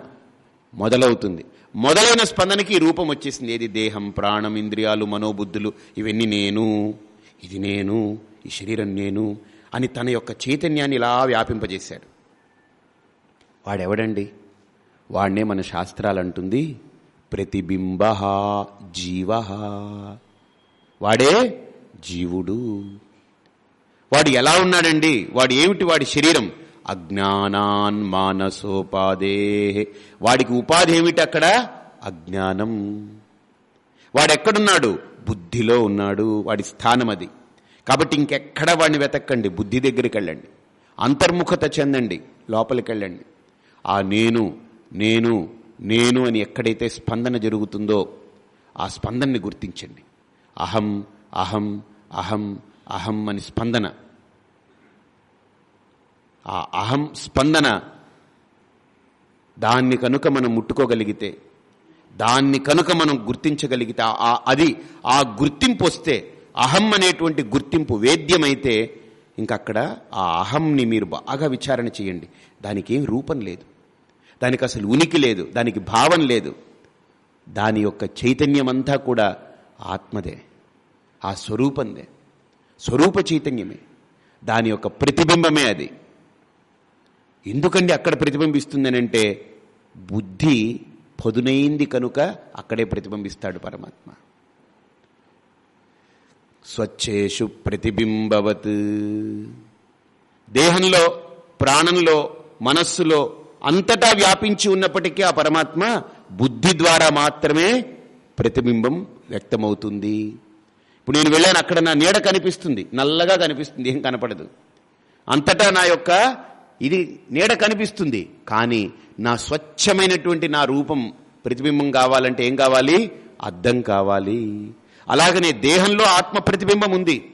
మొదలవుతుంది. మొదలైన స్పందనకి రూపం వచ్చేసింది. ఏది? దేహం ప్రాణం ఇంద్రియాలు మనోబుద్ధులు. ఇవన్నీ నేను ఇది నేను ఈ శరీరం నేను అని తన యొక్క చైతన్యాన్ని ఇలా వ్యాపింపజేశాడు. వాడెవడండి? వాడినే మన శాస్త్రాలు అంటుంది ప్రతిబింబ జీవ. వాడే జీవుడు. వాడు ఎలా ఉన్నాడండి? వాడు ఏమిటి? వాడి శరీరం. అజ్ఞానాన్ మానసోపాదే. వాడికి ఉపాధి ఏమిటి అక్కడ? అజ్ఞానం. వాడెక్కడున్నాడు? బుద్ధిలో ఉన్నాడు. వాడి స్థానం అది. కాబట్టి ఇంకెక్కడ వాడిని వెతక్కండి. బుద్ధి దగ్గరికి వెళ్ళండి అంతర్ముఖత చెందండి. లోపలికి వెళ్ళండి ఆ నేను నేను నేను అని ఎక్కడైతే స్పందన జరుగుతుందో ఆ స్పందనని గుర్తించండి. అహం అహం అహం అహం అని స్పందన. ఆ అహం స్పందన దాన్ని కనుక మనం ముట్టుకోగలిగితే దాన్ని కనుక మనం గుర్తించగలిగితే ఆ అది ఆ గుర్తింపు వస్తే అహం అనేటువంటి గుర్తింపు వేద్యమైతే ఇంకక్కడ ఆ అహంని మీరు బాగా విచారణ చేయండి. దానికి ఏం రూపం లేదు. దానికి అసలు ఉనికి లేదు. దానికి భావం లేదు. దాని యొక్క చైతన్యం అంతా కూడా ఆత్మదే. ఆ స్వరూపందే. స్వరూప చైతన్యమే. దాని యొక్క ప్రతిబింబమే అది. ఎందుకండి అక్కడ ప్రతిబింబిస్తుందని అంటే బుద్ధి పదునైంది కనుక అక్కడే ప్రతిబింబిస్తాడు పరమాత్మ. స్వచ్ఛేషు ప్రతిబింబవత్. దేహంలో ప్రాణంలో మనస్సులో అంతటా వ్యాపించి ఉన్నప్పటికీ ఆ పరమాత్మ బుద్ధి ద్వారా మాత్రమే ప్రతిబింబం వ్యక్తమవుతుంది. ఇప్పుడు నేను వెళ్ళాను అక్కడ నా నీడ కనిపిస్తుంది నల్లగా కనిపిస్తుంది ఏం కనపడదు. అంతటా నా యొక్క ఇది నీడ కనిపిస్తుంది. కానీ నా స్వచ్ఛమైనటువంటి నా రూపం ప్రతిబింబం కావాలంటే ఏం కావాలి? అద్దం కావాలి. అలాగనే దేహంలో ఆత్మ ప్రతిబింబం ఉంది.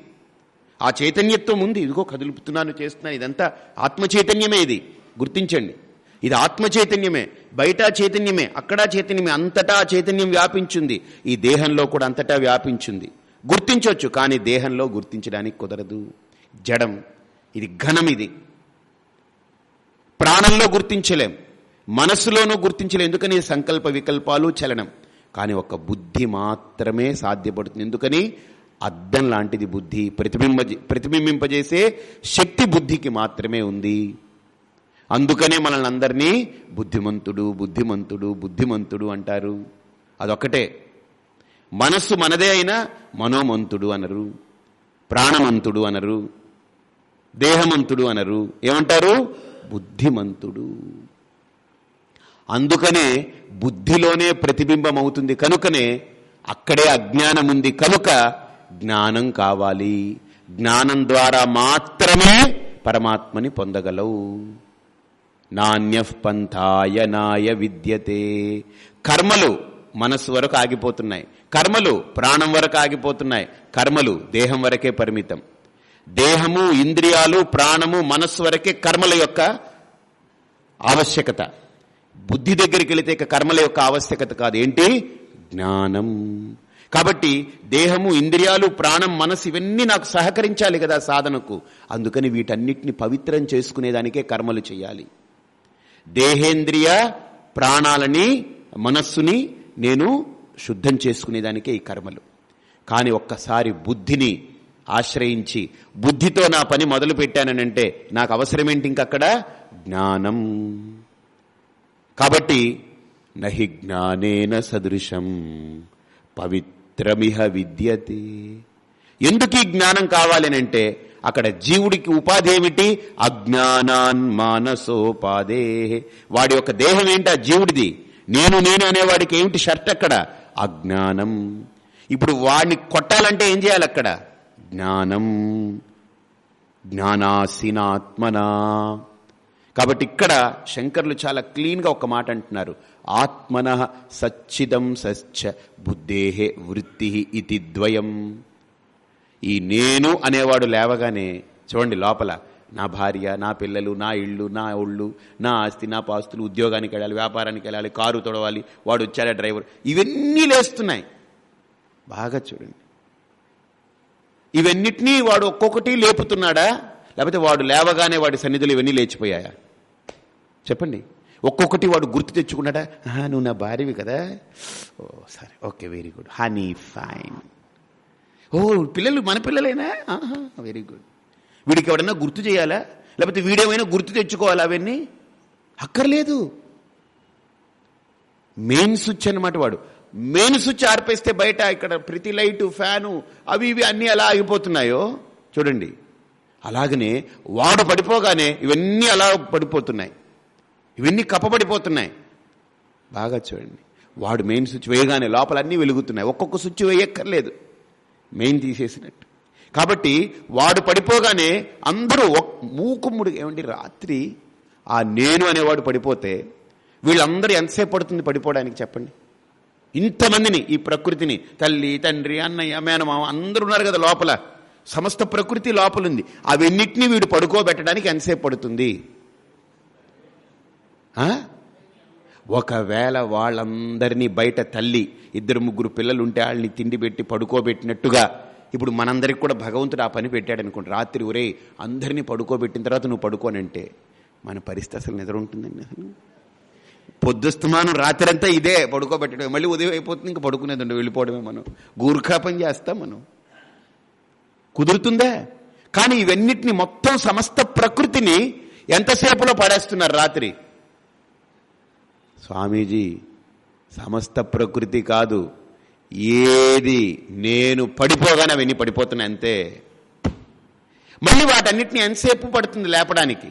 ఆ చైతన్యత్వం ఉంది. ఇదిగో కదులుపుతున్నాను చేస్తున్నాను. ఇదంతా ఆత్మ చైతన్యమే ఇది. గుర్తించండి. ఇది ఆత్మ చైతన్యమే బయట చైతన్యమే. అక్కడ చైతన్యమే. అంతటా చైతన్యం వ్యాపించింది. ఈ దేహంలో కూడా అంతటా వ్యాపించింది. గుర్తించవచ్చు కానీ దేహంలో గుర్తించడానికి కుదరదు. జడం. ఇది ఘనం ఇది. ప్రాణంలో గుర్తించలేం. మనస్సులోనూ గుర్తించలేం. ఎందుకని? సంకల్ప వికల్పాలు చలనం. కానీ ఒక బుద్ధి మాత్రమే సాధ్యపడుతుంది. ఎందుకని? అద్దం లాంటిది బుద్ధి. ప్రతిబింబ ప్రతిబింబింపజేసే శక్తి బుద్ధికి మాత్రమే ఉంది. అందుకనే మనల్ని అందరినీ బుద్ధిమంతుడు బుద్ధిమంతుడు బుద్ధిమంతుడు అంటారు. అదొక్కటే. మనస్సు మనదే అయినా మనోమంతుడు అనరు. ప్రాణమంతుడు అనరు. దేహమంతుడు అనరు. ఏమంటారు? బుద్ధిమంతుడు. అందుకనే బుద్ధిలోనే ప్రతిబింబం అవుతుంది కనుకనే అక్కడే అజ్ఞానం ఉంది కనుక జ్ఞానం కావాలి. జ్ఞానం ద్వారా మాత్రమే పరమాత్మని పొందగలవు. నాణ్య పంథాయ నాయ విద్యతే. కర్మలు మనస్సు వరకు ఆగిపోతున్నాయి. కర్మలు ప్రాణం వరకు ఆగిపోతున్నాయి. కర్మలు దేహం వరకే పరిమితం. దేహము ఇంద్రియాలు ప్రాణము మనస్సు వరకే కర్మల యొక్క ఆవశ్యకత. బుద్ధి దగ్గరికి వెళితే ఇక కర్మల యొక్క ఆవశ్యకత కాదు. ఏంటి? జ్ఞానం. కాబట్టి దేహము ఇంద్రియాలు ప్రాణం మనసు ఇవన్నీ నాకు సహకరించాలి కదా సాధనకు. అందుకని వీటన్నిటిని పవిత్రం చేసుకునేదానికే కర్మలు చేయాలి. దేహేంద్రియ ప్రాణాలని మనస్సుని నేను శుద్ధం చేసుకునేదానికే ఈ కర్మలు. కానీ ఒక్కసారి బుద్ధిని ఆశ్రయించి బుద్ధితో నా పని మొదలు పెట్టానంటే నాకు అవసరమేంటి ఇంకక్కడ? జ్ఞానం. కాబట్టి నహి జ్ఞానేన సదృశం పవిత్రమిహ విద్యతే. ఎందుకు ఈ జ్ఞానం కావాలనంటే అక్కడ జీవుడికి ఉపాధి ఏమిటి అజ్ఞానాన్ మానసోపాధే. వాడి యొక్క దేహం ఏంటి ఆ జీవుడిది? నేను నేను అనేవాడికి ఏమిటి షర్ట్ అక్కడ? అజ్ఞానం. ఇప్పుడు వాడిని కొట్టాలంటే ఏం చేయాలి అక్కడ జ్ఞానం. జ్ఞానాసినాత్మనా. కాబట్టి ఇక్కడ శంకర్లు చాలా క్లీన్గా ఒక మాట అంటున్నారు. ఆత్మన సచ్చిదం సచ్చ బుద్ధేహే వృత్తి ఇది ద్వయం. ఈ నేను అనేవాడు లేవగానే చూడండి లోపల నా భార్య నా పిల్లలు నా ఇళ్ళు నా ఒళ్ళు నా ఆస్తి నా పాస్తులు ఉద్యోగానికి వెళ్ళాలి వ్యాపారానికి వెళ్ళాలి కారు తొడవాలి వాడు వచ్చారా డ్రైవర్? ఇవన్నీ లేస్తున్నాయి. బాగా చూడండి. ఇవన్నిటినీ వాడు ఒక్కొక్కటి లేపుతున్నాడా? లేకపోతే వాడు లేవగానే వాడి సన్నిధులు ఇవన్నీ లేచిపోయాయా? చెప్పండి. ఒక్కొక్కటి వాడు గుర్తు తెచ్చుకున్నాడా? నువ్వు నా భార్యవి కదా. ఓ సరే. Okay very good honey fine ఓ పిల్లలు మన పిల్లలైనా? వెరీ గుడ్ వీడికి ఎవడన్నా గుర్తు చేయాలా? లేకపోతే వీడేమైనా గుర్తు తెచ్చుకోవాలా అవన్నీ? అక్కర్లేదు. మెయిన్ స్విచ్ అనమాట వాడు. మెయిన్ స్విచ్ ఆర్పేస్తే బయట ఇక్కడ ప్రతి లైటు ఫ్యాను అవి ఇవి అన్నీ ఎలా ఆగిపోతున్నాయో చూడండి. అలాగనే వాడు పడిపోగానే ఇవన్నీ అలా పడిపోతున్నాయి. ఇవన్నీ కప్పబడిపోతున్నాయి. బాగా చూడండి. వాడు మెయిన్ స్విచ్ వేయగానే లోపల అన్నీ వెలుగుతున్నాయి. ఒక్కొక్క స్విచ్ వేయక్కర్లేదు. మెయిన్ తీసేసినట్టు. కాబట్టి వాడు పడిపోగానే అందరూ ఒక్- మూకుమ్ముడు ఏమండి రాత్రి ఆ నేను అనేవాడు పడిపోతే వీళ్ళందరూ ఎంతసేపు పడుతుంది పడిపోవడానికి చెప్పండి? ఇంతమందిని ఈ ప్రకృతిని తల్లి తండ్రి అన్నయ్య మేనమామ అందరూ ఉన్నారు కదా లోపల. సమస్త ప్రకృతి లోపలుంది. అవన్నిటినీ వీడు పడుకోబెట్టడానికి ఎంతసేపు పడుతుంది? ఆ? ఒకవేళ వాళ్ళందరినీ బయట తల్లి ఇద్దరు ముగ్గురు పిల్లలు ఉంటే వాళ్ళని తిండి పెట్టి పడుకోబెట్టినట్టుగా ఇప్పుడు మనందరికి కూడా భగవంతుడు ఆ పని పెట్టాడు అనుకోండి రాత్రి ఒరే అందరినీ పడుకోబెట్టిన తర్వాత నువ్వు పడుకోనంటే మన పరిస్థితి అసలు నిద్ర ఉంటుందండి అసలు. పొద్దుస్తమానం రాత్రంతా ఇదే పడుకోబెట్టడం. మళ్ళీ ఉదయం అయిపోతుంది ఇంకా పడుకునేది ఉండి వెళ్ళిపోవడమే మనం. గూర్ఖా పని చేస్తాం మనం. కుదురుతుందా? కానీ ఇవన్నిటిని మొత్తం సమస్త ప్రకృతిని ఎంతసేపులో పడేస్తున్నారు రాత్రి? స్వామీజీ సమస్త ప్రకృతి కాదు. ఏది నేను పడిపోగానే అవన్నీ పడిపోతున్నాయి అంతే. మళ్ళీ వాటన్నిటిని ఎంతసేపు పడుతుంది లేపడానికి?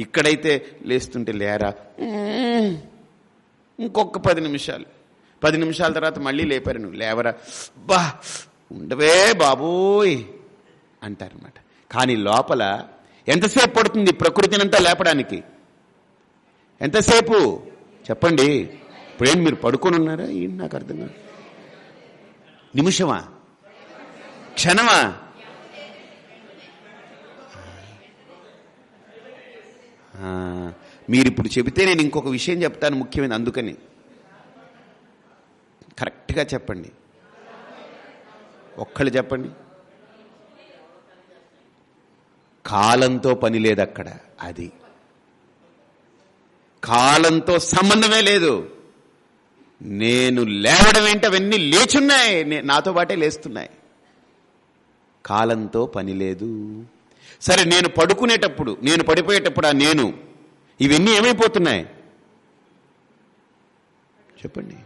ఇక్కడైతే లేస్తుంటే లేరా? ఇంకొక పది నిమిషాలు. పది నిమిషాల తర్వాత మళ్ళీ లేపారు నువ్వు. లేవరా? బా ఉండవే బాబోయ్ అంటారనమాట కానీ లోపల ఎంతసేపు పడుతుంది ప్రకృతినంతా లేపడానికి? ఎంతసేపు? చెప్పండి. ఇప్పుడేం మీరు పడుకొని ఉన్నారా? ఏంటి నాకు అర్థం కాదు. నిమిషమా? క్షణమా? మీరు ఇప్పుడు చెబితే నేను ఇంకొక విషయం చెప్తాను ముఖ్యమైన అందుకని. కరెక్ట్గా చెప్పండి. ఒక్కళ్ళు చెప్పండి. కాలంతో పని లేదు అక్కడ అది. కాలంతో సంబంధమే లేదు. నేను లేవడం ఏంటి? అవన్నీ లేచున్నాయి. నే- నాతో పాటే లేస్తున్నాయి. కాలంతో పని లేదు. సరే నేను పడుకునేటప్పుడు నేను పడిపోయేటప్పుడు ఆ నేను ఇవన్నీ ఏమైపోతున్నాయి? చెప్పండి.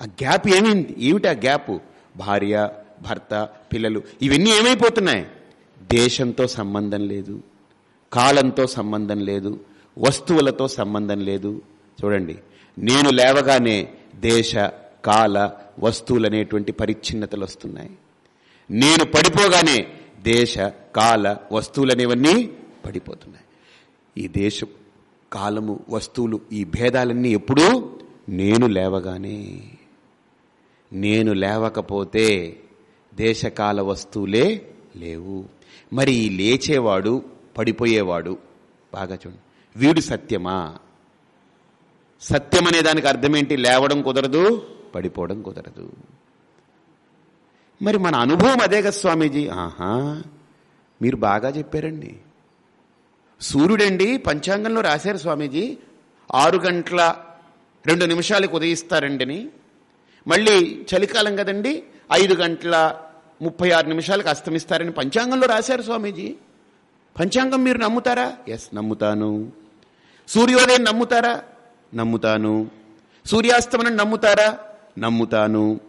ఆ గ్యాప్ ఏమైంది? ఏమిటి ఆ గ్యాప్? భార్య భర్త పిల్లలు ఇవన్నీ ఏమైపోతున్నాయి? దేశంతో సంబంధం లేదు కాలంతో సంబంధం లేదు వస్తువులతో సంబంధం లేదు. చూడండి నేను లేవగానే దేశ కాల వస్తువులనేటువంటి పరిచ్ఛిన్నతలు వస్తున్నాయి. నేను పడిపోగానే దేశ కాల వస్తువులనేవన్నీ పడిపోతున్నాయి. ఈ దేశం కాలము వస్తువులు ఈ భేదాలన్నీ ఎప్పుడూ నేను లేవగానే నేను లేవకపోతే దేశకాల వస్తువులే లేవు. మరి ఈ లేచేవాడు పడిపోయేవాడు బాగా చూడండి వీడు సత్యమా? సత్యం అనే దానికి అర్థం ఏంటి లేవడం కుదరదు పడిపోవడం కుదరదు. మరి మన అనుభవం అదే కదా స్వామీజీ? ఆహా మీరు బాగా చెప్పారండి. సూర్యుడండి పంచాంగంలో రాశారు స్వామీజీ. ఆరు గంటల రెండు నిమిషాలకు ఉదయిస్తారండిని మళ్ళీ చలికాలం కదండి ఐదు గంటల ముప్పై ఆరు నిమిషాలకు అస్తమిస్తారని పంచాంగంలో రాశారు స్వామీజీ. పంచాంగం మీరు నమ్ముతారా? ఎస్ నమ్ముతాను. సూర్యోదయం నమ్ముతారా? నమ్ముతాను. సూర్యాస్తమనం నమ్ముతారా? నమ్ముతాను.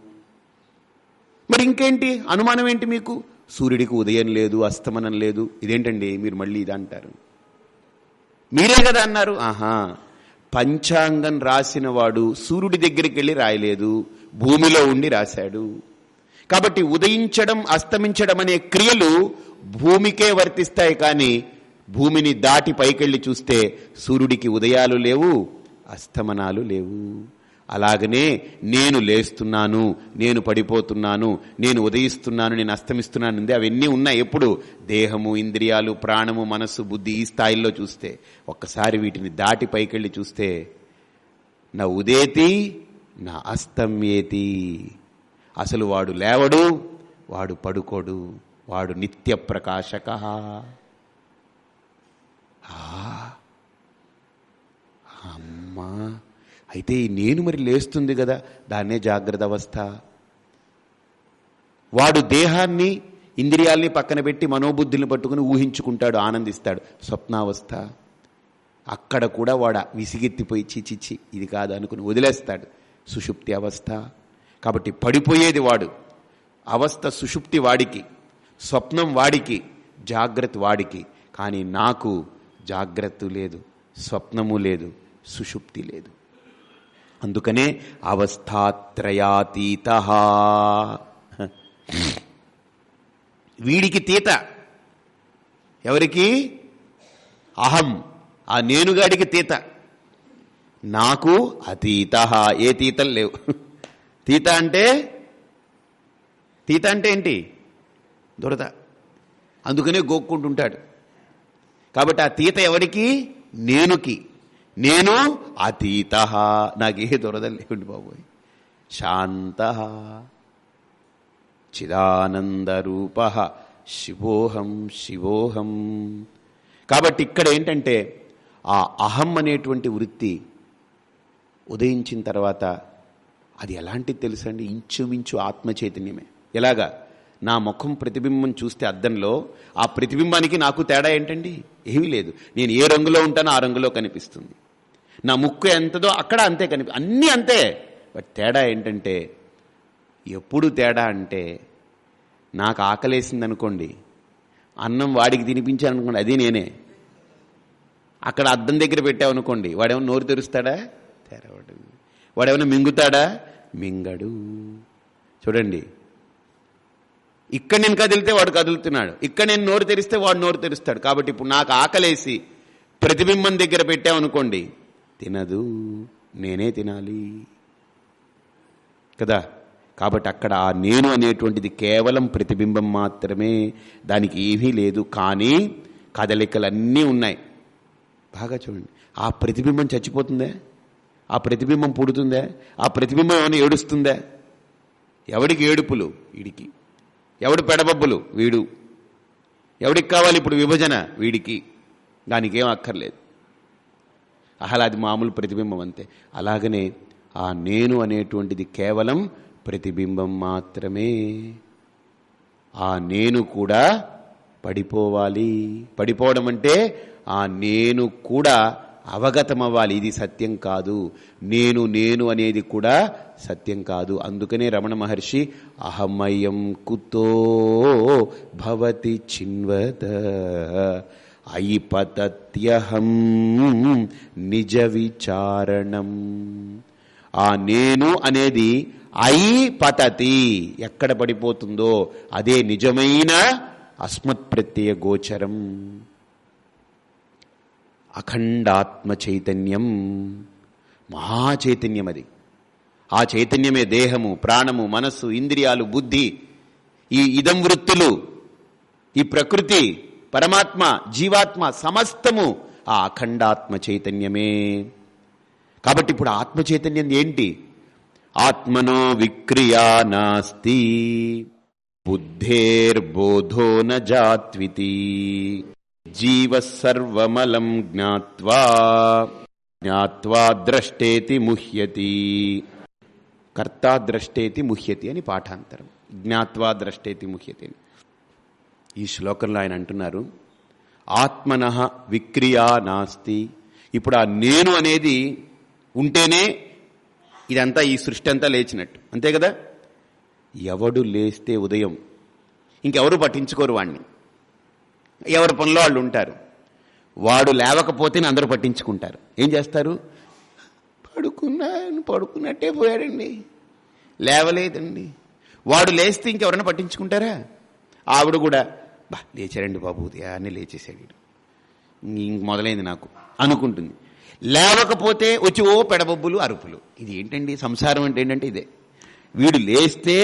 మరి ఇంకేంటి? అనుమానం ఏంటి మీకు? సూర్యుడికి ఉదయం లేదు అస్తమనం లేదు. ఇదేంటండి? మీరు మళ్ళీ ఇది అంటారు. మీరే కదా అన్నారు. ఆహా. పంచాంగం రాసిన వాడు సూర్యుడి దగ్గరికి వెళ్ళి రాయలేదు. భూమిలో ఉండి రాశాడు. కాబట్టి ఉదయించడం అస్తమించడం అనే క్రియలు భూమికే వర్తిస్తాయి కానీ భూమిని దాటి పైకెళ్ళి చూస్తే సూర్యుడికి ఉదయాలు లేవు అస్తమనాలు లేవు. అలాగనే నేను లేస్తున్నాను నేను పడిపోతున్నాను నేను ఉదయిస్తున్నాను నేను అస్తమిస్తున్నాను ఉంది అవన్నీ ఉన్నాయి ఎప్పుడు? దేహము ఇంద్రియాలు ప్రాణము మనస్సు బుద్ధి ఈ స్థాయిల్లో చూస్తే. ఒక్కసారి వీటిని దాటి పైకెళ్ళి చూస్తే నా ఉదేతి నా అస్తమ్యేతి. అసలు వాడు లేవడు వాడు పడుకోడు వాడు నిత్య ప్రకాశక. అమ్మా. అయితే ఈ నేను మరి లేస్తుంది కదా దాన్నే జాగ్రత్త అవస్థ. వాడు దేహాన్ని ఇంద్రియాల్ని పక్కన పెట్టి మనోబుద్ధిని పట్టుకుని ఊహించుకుంటాడు ఆనందిస్తాడు. స్వప్నావస్థ. అక్కడ కూడా వాడు విసిగెత్తిపోయి చిచిచి ఇది కాదు అనుకుని వదిలేస్తాడు. సుషుప్తి అవస్థ. కాబట్టి పడిపోయేది వాడు. అవస్థ సుషుప్తి వాడికి. స్వప్నం వాడికి. జాగ్రత్త వాడికి. కానీ నాకు జాగ్రత్త లేదు స్వప్నము లేదు సుషుప్తి లేదు. అందుకనే అవస్థాత్రయాతీత. వీడికి తీత. ఎవరికి? అహం. ఆ నేనుగాడికి తీత. నాకు అతీత. ఏ తీతలు లేవు. తీత అంటే? తీత అంటే ఏంటి? దురద. అందుకనే గోక్కుంటుంటాడు. కాబట్టి ఆ తీత ఎవరికి? నేనుకి. నేను అతీత. నాకే దొరద లేకుండి బాబోయ్. శాంత. చిదానందరూప శివోహం శివోహం. కాబట్టి ఇక్కడ ఏంటంటే ఆ అహం అనేటువంటి వృత్తి ఉదయించిన తర్వాత అది ఎలాంటిది తెలుసండి? ఇంచుమించు ఆత్మ చైతన్యమే. ఎలాగా? నా ముఖం ప్రతిబింబం చూస్తే అద్దంలో ఆ ప్రతిబింబానికి నాకు తేడా ఏంటండి? ఏమీ లేదు. నేను ఏ రంగులో ఉంటానో ఆ రంగులో కనిపిస్తుంది. నా ముక్కు ఎంతదో అక్కడ అంతే కనిపి అన్నీ అంతే. బట్ తేడా ఏంటంటే ఎప్పుడు తేడా అంటే నాకు ఆకలేసింది అనుకోండి అన్నం వాడికి తినిపించాను అనుకోండి అది నేనే. అక్కడ అద్దం దగ్గర పెట్టావనుకోండి వాడేమో నోరు తెరుస్తాడా? తెరవడు. వాడేమైనా మింగుతాడా? మింగడు. చూడండి. ఇక్కడ నేను కదిలితే వాడు కదులుతున్నాడు. ఇక్కడ నేను నోరు తెరిస్తే వాడు నోరు తెరుస్తాడు. కాబట్టి ఇప్పుడు నాకు ఆకలేసి ప్రతిబింబం దగ్గర పెట్టామనుకోండి తినదు నేనే తినాలి. కదా? కాబట్టి అక్కడ ఆ నేను అనేటువంటిది కేవలం ప్రతిబింబం మాత్రమే దానికి ఏమీ లేదు. కానీ కదలికలన్నీ ఉన్నాయి. బాగా చూడండి. ఆ ప్రతిబింబం చచ్చిపోతుందే? ఆ ప్రతిబింబం పుడుతుందే? ఆ ప్రతిబింబం ఏమైనా ఏడుస్తుందే? ఎవడికి ఏడుపులు? వీడికి. ఎవడు పెడబబ్బులు? వీడు. ఎవడికి కావాలి ఇప్పుడు విభజన? వీడికి. దానికి ఏం అక్కర్లేదు. అసలు అది మామూలు ప్రతిబింబం అంతే. అలాగనే ఆ నేను అనేటువంటిది కేవలం ప్రతిబింబం మాత్రమే. ఆ నేను కూడా పడిపోవాలి. పడిపోవడం అంటే ఆ నేను కూడా అవగతమవ్వాలి. ఇది సత్యం కాదు. నేను నేను అనేది కూడా సత్యం కాదు. అందుకనే రమణ మహర్షి అహమయం కుతో భవతి చిన్వత. అయిపతత్యహం నిజ విచారణం ఆ నేను అనేది అయి పతతి ఎక్కడ పడిపోతుందో అదే నిజమైన అస్మత్ ప్రత్యయ గోచరం. అఖండాత్మ చైతన్యం. మహాచైతన్యం అది. ఆ చైతన్యమే దేహము ప్రాణము మనస్సు ఇంద్రియాలు బుద్ధి. ఈ ఇదం వృత్తులు ఈ ప్రకృతి పరమాత్మ జీవాత్మ సమస్తము ఆ అఖండాత్మ చైతన్యమే. కాబట్టి ఇప్పుడు ఆత్మ చైతన్యం ఏంటి? ఆత్మనో విక్రియా నాస్తి బుద్ధేర్బోధో నాత్వితి జీవసర్వమలం జ్ఞావా జ్ఞావా ద్రష్టేతి ముహ్యతి కర్తా ద్రష్టేతి ముహ్యతి అని పాఠాంతరం. జ్ఞావా ద్రష్టేతి ముహ్యతి అని. ఈ శ్లోకంలో ఆయన అంటున్నారు ఆత్మన విక్రియా నాస్తి. ఇప్పుడు ఆ నేను అనేది ఉంటేనే ఇదంతా ఈ సృష్టి అంతా లేచినట్టు. అంతే కదా? ఎవడు లేస్తే ఉదయం ఇంకెవరు పట్టించుకోరు వాడిని ఎవరి పనిలో వాళ్ళు ఉంటారు. వాడు లేవకపోతేనే అందరూ పట్టించుకుంటారు. ఏం చేస్తారు? పడుకున్నాను పడుకున్నట్టే పోయాడండి. లేవలేదండి. వాడు లేస్తే ఇంకెవరైనా పట్టించుకుంటారా? ఆవిడ కూడా బా లేచారండి బాబు ఉదయాన్నే లేచేసాడు వీడు. ఇంక మొదలైంది నాకు అనుకుంటుంది. లేవకపోతే వచ్చి ఓ పెడబొబ్బులు అరుపులు. ఇది ఏంటండి? సంసారం అంటే ఏంటంటే ఇదే. వీడు లేస్తే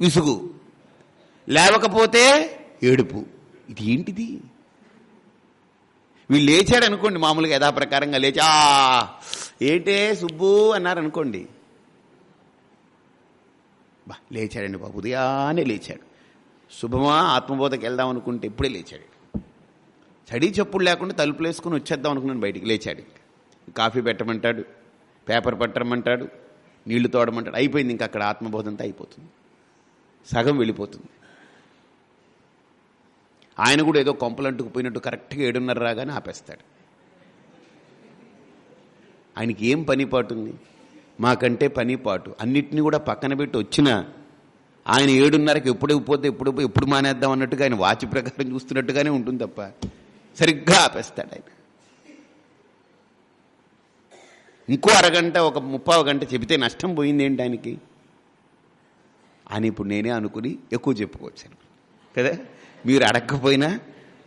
విసుగు. లేవకపోతే ఏడుపు. ఇది ఏంటిది? వీళ్ళు లేచాడు అనుకోండి మామూలుగా యథాప్రకారంగా లేచి ఆ ఏంటే సుబ్బు అన్నారు అనుకోండి. బా లేచాడండి బాబు ఉదయాన్నే లేచాడు. శుభమా ఆత్మబోధకి వెళ్దాం అనుకుంటే ఇప్పుడే లేచాడు. చడీ చెప్పులు లేకుండా తలుపులు వేసుకుని వచ్చేద్దాం అనుకున్నాను బయటికి. లేచాడు కాఫీ పెట్టమంటాడు పేపర్ పట్టమంటాడు నీళ్ళు తోడమంటాడు. అయిపోయింది ఇంకా అక్కడ ఆత్మబోధంతో అయిపోతుంది. సగం వెళ్ళిపోతుంది. ఆయన కూడా ఏదో కొంపలంటుకు పోయినట్టు కరెక్ట్గా ఏడున్నర రాగానే ఆపేస్తాడు. ఆయనకి ఏం పని పాటు ఉంది? మాకంటే పని పాటు అన్నిటినీ కూడా పక్కన పెట్టి వచ్చిన ఆయన ఏడున్నరకి ఎప్పుడు పోతే ఎప్పుడు ఎప్పుడు మానేద్దాం అన్నట్టుగా ఆయన వాచి ప్రకారం చూస్తున్నట్టుగానే ఉంటుంది తప్ప సరిగ్గా ఆపేస్తాడు ఆయన. ఇంకో అరగంట ఒక ముప్పావు గంట చెబితే నష్టం పోయింది ఏంటి ఆయనకి? అని ఇప్పుడు నేనే అనుకుని ఎక్కువ చెప్పుకోవచ్చాను. కదా? మీరు అడగకపోయినా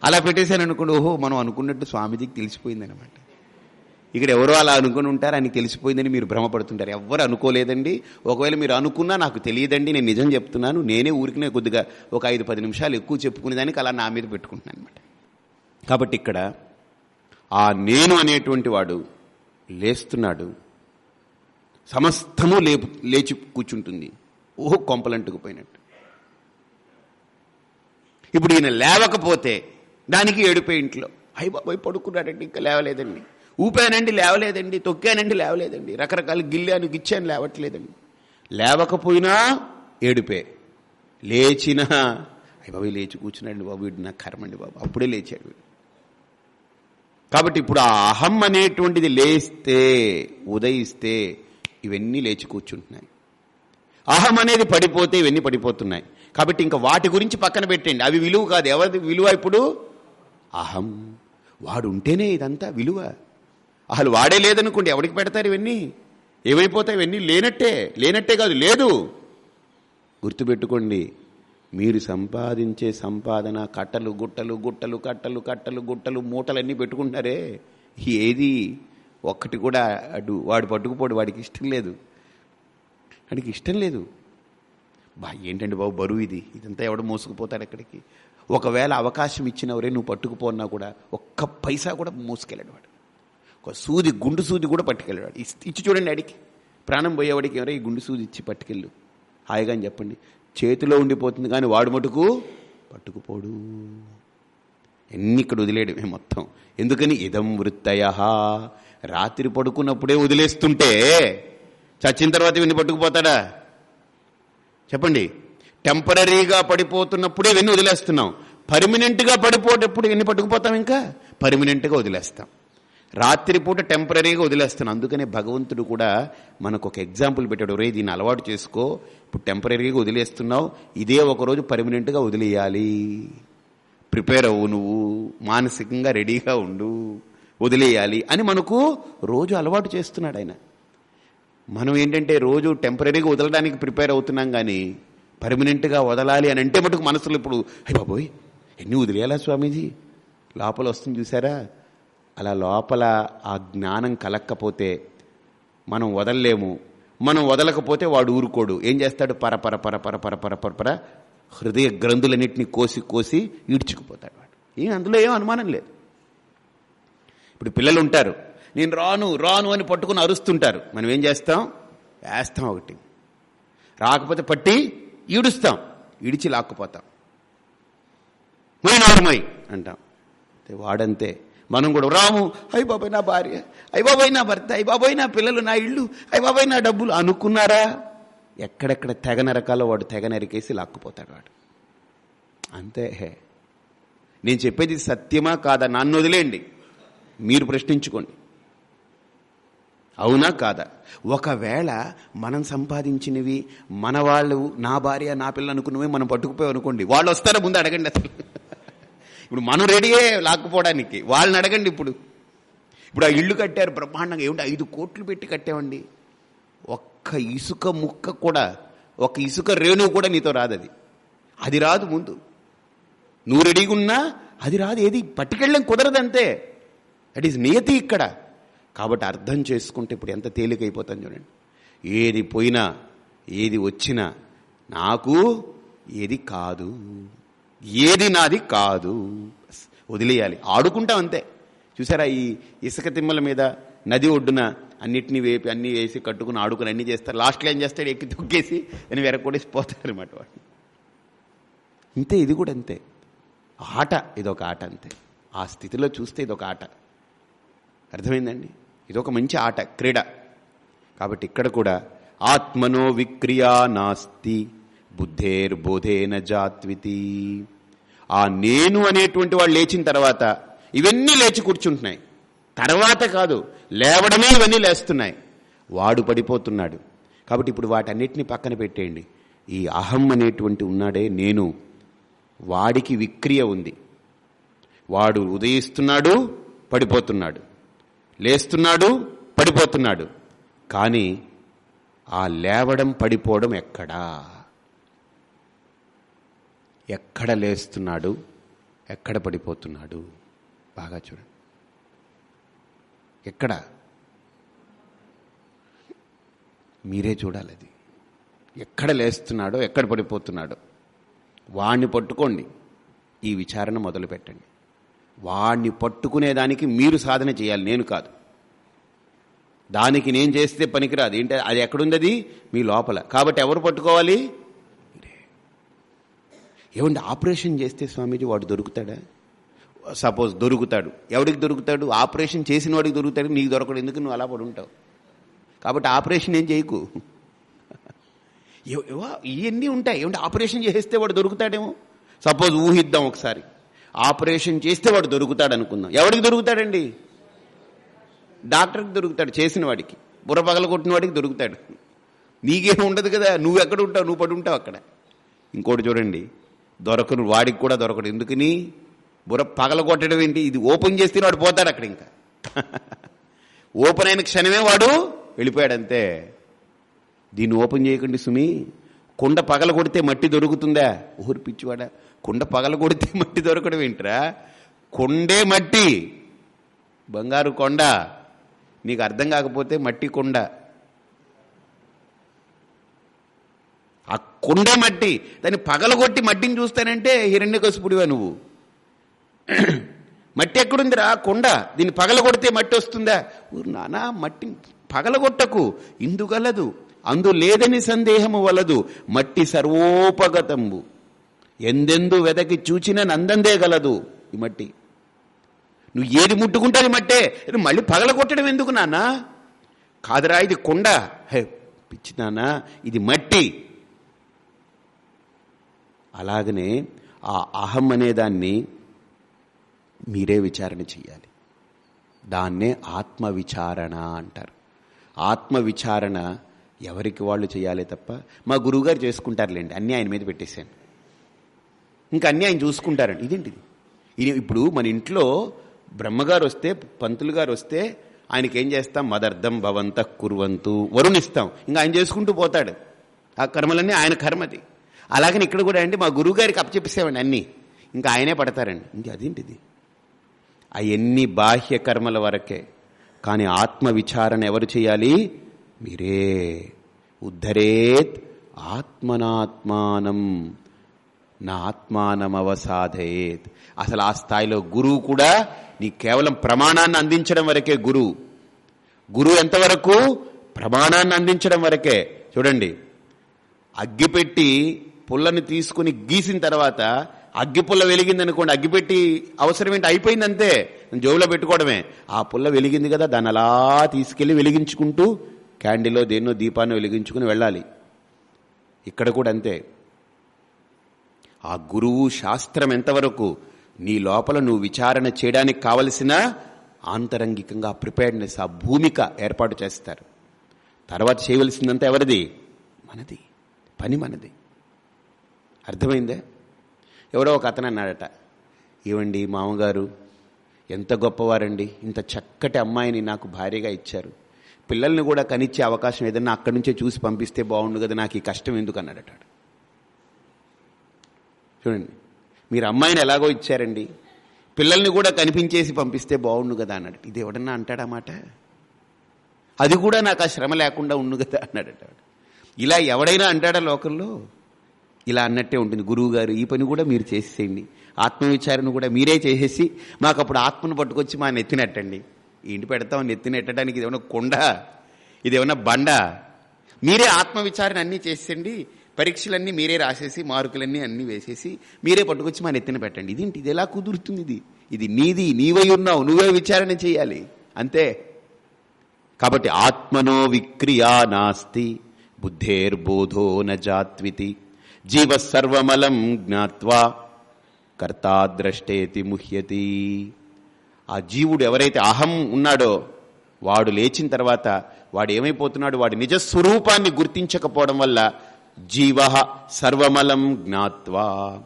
అలా పెట్టేశాను అనుకోండి ఓహో మనం అనుకున్నట్టు స్వామీజీకి తెలిసిపోయింది అనమాట ఇక్కడ ఎవరో అలా అనుకుని ఉంటారు అని తెలిసిపోయిందని మీరు భ్రమపడుతుంటారు. ఎవ్వరు అనుకోలేదండి. ఒకవేళ మీరు అనుకున్నా నాకు తెలియదండి నేను నిజం చెప్తున్నాను నేనే ఊరికినే కొద్దిగా ఒక ఐదు పది నిమిషాలు ఎక్కువ చెప్పుకునేదానికి అలా నా మీద పెట్టుకుంటున్నాను అనమాట కాబట్టి ఇక్కడ ఆ నేను అనేటువంటి వాడు లేస్తున్నాడు. సమస్తము లేపు లేచి కూర్చుంటుంది. ఓహో కొంపలంటుకుపోయినట్టు ఇప్పుడు ఈయన లేవకపోతే దానికి ఏడుపే ఇంట్లో. అయ్యి బాబాయ్ పడుకున్నాడండి ఇంకా లేవలేదండి. ఊపానండి లేవలేదండి తొక్కానండి లేవలేదండి. రకరకాల గిల్లాను గిచ్చాను లేవట్లేదండి. లేవకపోయినా ఏడుపే. లేచిన అయ్యి బాబు లేచి కూర్చున్నాడు బాబు వీడు నా కర్మండి బాబు. అప్పుడే లేచాడు కాబట్టి ఇప్పుడు ఆ అహం అనేటువంటిది లేస్తే ఉదయిస్తే ఇవన్నీ లేచి కూర్చుంటున్నాయి. అహం అనేది పడిపోతే ఇవన్నీ పడిపోతున్నాయి. కాబట్టి ఇంకా వాటి గురించి పక్కన పెట్టండి. అవి విలువ కాదు. ఎవరిది విలువ ఇప్పుడు? అహం. వాడు ఉంటేనే ఇదంతా విలువ. అసలు వాడే లేదనుకోండి ఎవరికి పెడతారు ఇవన్నీ? ఏమైపోతాయి ఇవన్నీ? లేనట్టే లేనట్టే కాదు లేదు. గుర్తుపెట్టుకోండి మీరు సంపాదించే సంపాదన కట్టలు గుట్టలు గుట్టలు కట్టలు కట్టలు గుట్టలు మూటలన్నీ పెట్టుకుంటారే. ఏది? ఒక్కటి కూడా అటు వాడు పట్టుకుపోడు వాడికి ఇష్టం లేదు. వాడికి ఇష్టం లేదు. బా ఏంటండి బాబు బరువు ఇది? ఇదంతా ఎవడు మోసుకుపోతాడు ఎక్కడికి ఒకవేళ అవకాశం ఇచ్చినవరే నువ్వు పట్టుకుపోన్నా కూడా ఒక్క పైసా కూడా మోసుకెళ్ళాడు వాడు. ఒక సూది గుండు సూది కూడా పట్టుకెళ్ళాడు. ఇచ్చి చూడండి అడికి ప్రాణం పోయేవాడికి ఎవరో ఈ గుండు సూది ఇచ్చి పట్టుకెళ్ళు. హాయిగా అని చెప్పండి. చేతిలో ఉండిపోతుంది కానీ వాడు మటుకు పట్టుకుపోడు. ఎన్ని ఇక్కడ వదిలేయడమే మొత్తం. ఎందుకని? ఇదం వృత్తయ. రాత్రి పడుకున్నప్పుడే వదిలేస్తుంటే చచ్చిన తర్వాత ఇవన్నీ పట్టుకుపోతాడా? చెప్పండి. టెంపరీగా పడిపోతున్నప్పుడే ఇవన్నీ వదిలేస్తున్నాం. పర్మినెంట్గా పడిపోటప్పుడు ఎన్ని పట్టుకుపోతాం ఇంకా? పర్మినెంట్గా వదిలేస్తాం. రాత్రిపూట టెంపరీగా వదిలేస్తాను. అందుకనే భగవంతుడు కూడా మనకు ఒక ఎగ్జాంపుల్ పెట్టాడు. రే దీన్ని అలవాటు చేసుకో. ఇప్పుడు టెంపరీగా వదిలేస్తున్నావు. ఇదే ఒకరోజు పర్మనెంట్గా వదిలేయాలి. ప్రిపేర్ అవ్వు నువ్వు. మానసికంగా రెడీగా ఉండు. వదిలేయాలి. అని మనకు రోజు అలవాటు చేస్తున్నాడు ఆయన. మనం ఏంటంటే రోజు టెంపరీగా వదలడానికి ప్రిపేర్ అవుతున్నాం కానీ పర్మనెంట్గా వదలాలి అని అంటే మటుకు మనసులో ఇప్పుడు అయ్య బాబోయ్ ఎన్ని వదిలేయాలా స్వామీజీ? లోపల వస్తుంది చూసారా? అలా లోపల ఆ జ్ఞానం కలక్కపోతే మనం వదలలేము. మనం వదలకపోతే వాడు ఊరుకోడు. ఏం చేస్తాడు? పరపర పరపర పరపర పరపర హృదయ గ్రంథులన్నింటినీ కోసి కోసి ఈడ్చుకుపోతాడు వాడు. ఏం అందులో ఏం అనుమానం లేదు. ఇప్పుడు పిల్లలు ఉంటారు నేను రాను రాను అని పట్టుకుని అరుస్తుంటారు. మనం ఏం చేస్తాం? వేస్తాం ఒకటి. రాకపోతే పట్టి ఈడుస్తాం. ఈడిచి లాక్కుపోతాం. మై నార్మై అంటాం వాడంతే. మనం కూడా రాము అయ్య బాబాయ్ నా భార్య అయ్య బాబాయ్ నా భర్త అయ్య బాబాయ్ నా పిల్లలు నా ఇల్లు అయ్య బాబాయ్ నా డబ్బులు అనుకున్నారా? ఎక్కడెక్కడ తెగ నరకాలో వాడు తెగ నరికేసి లాక్కుపోతాడు వాడు. అంతే. నేను చెప్పేది సత్యమా కాదా? నన్ను వదిలేయండి. మీరు ప్రశ్నించుకోండి. అవునా కాదా? ఒకవేళ మనం సంపాదించినవి మన వాళ్ళు నా భార్య నా పిల్లలు అనుకున్నవి మనం పట్టుకుపోయాం అనుకోండి వాళ్ళు వస్తారా? ముందు అడగండి అసలు. ఇప్పుడు మనం రెడీయే లాక్కుపోవడానికి. వాళ్ళని అడగండి ఇప్పుడు. ఇప్పుడు ఆ ఇల్లు కట్టారు బ్రహ్మాండంగా ఏమిటి? ఐదు కోట్లు పెట్టి కట్టామండి. ఒక్క ఇసుక ముక్క కూడా ఒక ఇసుక రేణువు కూడా నీతో రాదు అది అది రాదు ముందు. నువ్వు రెడీగా ఉన్నా అది రాదు. ఏది? పట్టుకెళ్ళం కుదరదంతే. దట్ ఈస్ నియతి ఇక్కడ. కాబట్టి అర్థం చేసుకుంటే ఇప్పుడు ఎంత తేలికైపోతాను చూడండి. ఏది పోయినా ఏది వచ్చినా నాకు ఏది కాదు. ఏది నాది కాదు. వదిలేయాలి. ఆడుకుంటాం అంతే. చూసారా ఈ ఇసుక తిమ్మల మీద నది ఒడ్డున అన్నిటినీ వేపి అన్ని వేసి కట్టుకుని ఆడుకుని అన్ని చేస్తారు. లాస్ట్లో ఏం చేస్తాడు? ఎక్కి తొక్కేసి అని వెరకొడేసి పోతారు అనమాట వాడిని ఇంతే ఇది కూడా అంతే. ఆట ఇదొక ఆట అంతే. ఆ స్థితిలో చూస్తే ఇదొక ఆట. అర్థమైందండి? ఇదొక మంచి ఆట క్రీడ. కాబట్టి ఇక్కడ కూడా ఆత్మనో విక్రియా నాస్తి. బుద్ధేర్బోధేన జాత్వితి. ఆ నేను అనేటువంటి వాళ్ళు లేచిన తర్వాత ఇవన్నీ లేచి కూర్చుంటున్నాయి. తర్వాత కాదు లేవడమే ఇవన్నీ లేస్తున్నాయి. వాడు పడిపోతున్నాడు. కాబట్టి ఇప్పుడు వాటన్నిటిని పక్కన పెట్టేయండి. ఈ అహం అనేటువంటి ఉన్నాడే నేను. వాడికి విక్రియ ఉంది. వాడు ఉదయిస్తున్నాడు పడిపోతున్నాడు. లేస్తున్నాడు పడిపోతున్నాడు. కానీ ఆ లేవడం పడిపోవడం ఎక్కడా? ఎక్కడ లేస్తున్నాడు? ఎక్కడ పడిపోతున్నాడు? బాగా చూడండి ఎక్కడ? మీరే చూడాలి అది. ఎక్కడ లేస్తున్నాడో ఎక్కడ పడిపోతున్నాడో. వాణ్ణి పట్టుకోండి. ఈ విచారణ మొదలు పెట్టండి వాణ్ణి పట్టుకునేదానికి మీరు సాధన చేయాలి. నేను కాదు. దానికి నేను చేస్తే పనికిరాదు. ఏంటి? అది ఎక్కడుంది అది? మీ లోపల. కాబట్టి ఎవరు పట్టుకోవాలి? ఏమండి ఆపరేషన్ చేస్తే స్వామీజీ వాడు దొరుకుతాడా? సపోజ్ దొరుకుతాడు. ఎవడికి దొరుకుతాడు? ఆపరేషన్ చేసిన వాడికి దొరుకుతాడు నీకు దొరకడు. ఎందుకు నువ్వు అలా పడి ఉంటావు? కాబట్టి ఆపరేషన్ ఏం చేయకు. ఇవన్నీ ఉంటాయి. ఏమంటే ఆపరేషన్ చేస్తే వాడు దొరుకుతాడేమో? సపోజ్ ఊహిద్దాం ఒకసారి. ఆపరేషన్ చేస్తే వాడు దొరుకుతాడు అనుకుందాం. ఎవడికి దొరుకుతాడండి? డాక్టర్కి దొరుకుతాడు చేసిన వాడికి. బుర్ర పగల కొట్టిన వాడికి దొరుకుతాడు. నీకేం ఉండదు కదా? నువ్వు ఎక్కడ ఉంటావు? నువ్వు పడి ఉంటావు అక్కడ. ఇంకోటి చూడండి. దొరకను వాడికి కూడా దొరకడు. ఎందుకని? బుర్ర పగల కొట్టడం ఏంటి? ఇది ఓపెన్ చేస్తే వాడు పోతాడు అక్కడ ఇంకా. ఓపెన్ అయిన క్షణమే వాడు వెళ్ళిపోయాడు అంతే దీన్ని ఓపెన్ చేయకండి సుమి. కుండ పగల కొడితే మట్టి దొరుకుతుందా? ఊరు పిచ్చివాడా. కుండ పగల కొడితే మట్టి దొరకడం ఏంట్రా? కొండే మట్టి. బంగారు కొండ. నీకు అర్థం కాకపోతే మట్టి కొండ. ఆ కొండే మట్టి దాన్ని పగలగొట్టి మట్టిని చూస్తానంటే హిరణ్యకసుపుడివా నువ్వు? మట్టి ఎక్కడుందిరా? కొండ. దీన్ని పగలగొడితే మట్టి వస్తుందా? నానా మట్టి పగలగొట్టకు. ఇందుగలదు. అందు లేదని సందేహము వలదు. మట్టి సర్వోపగతంబు ఎందెందు వెదకి చూచిన నందందే గలదు ఈ మట్టి. నువ్వు ఏది ముట్టుకుంటే మట్టే. మళ్ళీ పగలగొట్టడం ఎందుకు నానా కాదురా ఇది కొండ. హే పిచ్చినానా ఇది మట్టి. అలాగనే ఆ అహం అనేదాన్ని మీరే విచారణ చేయాలి దాన్నే ఆత్మ విచారణ అంటారు. ఆత్మ విచారణ ఎవరికి వాళ్ళు చేయాలి తప్ప మా గురువుగారు చేసుకుంటారులేండి అన్నీ ఆయన మీద పెట్టేశాను. ఇంకా అన్నీ ఆయన చూసుకుంటారండి. ఇదేంటిది? ఇది ఇప్పుడు మన ఇంట్లో బ్రహ్మగారు వస్తే పంతులు గారు వస్తే ఆయనకి ఏం చేస్తాం? మదర్థం భవంత కుర్వంతు వరుణిస్తాం. ఇంకా ఆయన చేసుకుంటూ పోతాడు. ఆ కర్మలన్నీ ఆయన కర్మది. అలాగని ఇక్కడ కూడా అండి మా గురువుగారికి అప్పచెప్పేసామండి అన్నీ. ఇంకా ఆయనే పడతారండి. ఇంక అదేంటిది? అవన్నీ బాహ్య కర్మల వరకే. కానీ ఆత్మ విచారణ ఎవరు చేయాలి? మీరే. ఉద్ధరేత్ ఆత్మనాత్మానం. నా ఆత్మానమవసాధయేత్. అసలు ఆ స్థాయిలో గురువు కూడా నీ కేవలం ప్రమాణాన్ని అందించడం వరకే గురువు గురువు ఎంతవరకు? ప్రమాణాన్ని అందించడం వరకే. చూడండి. అగ్గిపెట్టి పుల్లని తీసుకుని గీసిన తర్వాత అగ్గి పుల్ల వెలిగింది అనుకోండి అగ్గిపెట్టి అవసరం ఏంటి అయిపోయింది అంతే జోబులో పెట్టుకోవడమే. ఆ పుల్ల వెలిగింది కదా దాన్ని అలా తీసుకెళ్ళి వెలిగించుకుంటూ క్యాండిలో దేన్నో దీపాన్ని వెలిగించుకుని వెళ్ళాలి. ఇక్కడ కూడా అంతే. ఆ గురువు శాస్త్రం ఎంతవరకు నీ లోపల నువ్వు విచారణ చేయడానికి కావలసిన ఆంతరంగికంగా ప్రిపేర్డ్నెస్ ఆ భూమిక ఏర్పాటు చేస్తారు. తర్వాత చేయవలసిందంతా ఎవరిది? మనది. పని మనది. అర్థమైందే? ఎవడో ఒక అతను అన్నాడట ఏవండి మామగారు ఎంత గొప్పవారండి ఇంత చక్కటి అమ్మాయిని నాకు భార్యగా ఇచ్చారు. పిల్లల్ని కూడా కనిచ్చే అవకాశం ఏదన్నా అక్కడి నుంచే చూసి పంపిస్తే బాగుండు కదా నాకు ఈ కష్టం ఎందుకు? అన్నాడట. చూడండి మీరు అమ్మాయిని ఎలాగో ఇచ్చారండి పిల్లల్ని కూడా కనిపించేసి పంపిస్తే బాగుండు కదా అన్నాడు. ఇది ఎవడన్నా అంటాడమాట అది కూడా నాకు ఆ శ్రమ లేకుండా ఉండు కదా అన్నాడట. ఇలా ఎవడైనా అంటాడా లోకల్లో? ఇలా అన్నట్టే ఉంటుంది. గురువు గారు ఈ పని కూడా మీరు చేసేయండి. ఆత్మవిచారణ కూడా మీరే చేసేసి మాకు అప్పుడు ఆత్మను పట్టుకొచ్చి మా నెత్తినట్టండి ఇంటి పెడతాం నెత్తినెట్టడానికి ఇదేమన్నా కొండ ఇది ఏమైనా బండ. మీరే ఆత్మవిచారణ అన్నీ చేసేయండి. పరీక్షలన్నీ మీరే రాసేసి మార్కులన్నీ అన్నీ వేసేసి మీరే పట్టుకొచ్చి మా నెత్తిన పెట్టండి. ఇదేంటి? ఇది ఎలా కుదురుతుంది ఇది? ఇది నీది నీవై ఉన్నావు నువ్వే విచారణ చేయాలి. అంతే. కాబట్టి ఆత్మనో విక్రియా నాస్తి బుద్ధేర్బోధో నజాత్వితి జీవ సర్వమలం జ్ఞాత్వా కర్తా ముహ్యతి. ఆ జీవుడు ఎవరైతే అహం ఉన్నాడో వాడు లేచిన తర్వాత వాడు ఏమైపోతున్నాడు? వాడి నిజ స్వరూపాన్ని గుర్తించకపోవడం వల్ల జీవ సర్వమలం జ్ఞాత్వా.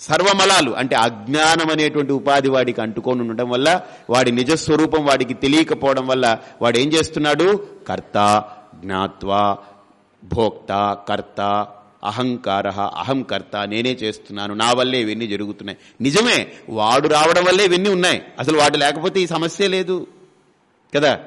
సర్వమలాలు అంటే అజ్ఞానం అనేటువంటి ఉపాధి వాడికి అంటుకొని ఉండడం వల్ల వాడి నిజస్వరూపం వాడికి తెలియకపోవడం వల్ల వాడు ఏం చేస్తున్నాడు? కర్త జ్ఞాత్వా భోక్త కర్త అహంకార అహంకర్త నేనే చేస్తున్నాను నా వల్లే ఇవన్నీ జరుగుతున్నాయి. నిజమే వాడు రావడం వల్లే ఇవన్నీ ఉన్నాయి. అసలు వాడు లేకపోతే ఈ సమస్య లేదు. కదా?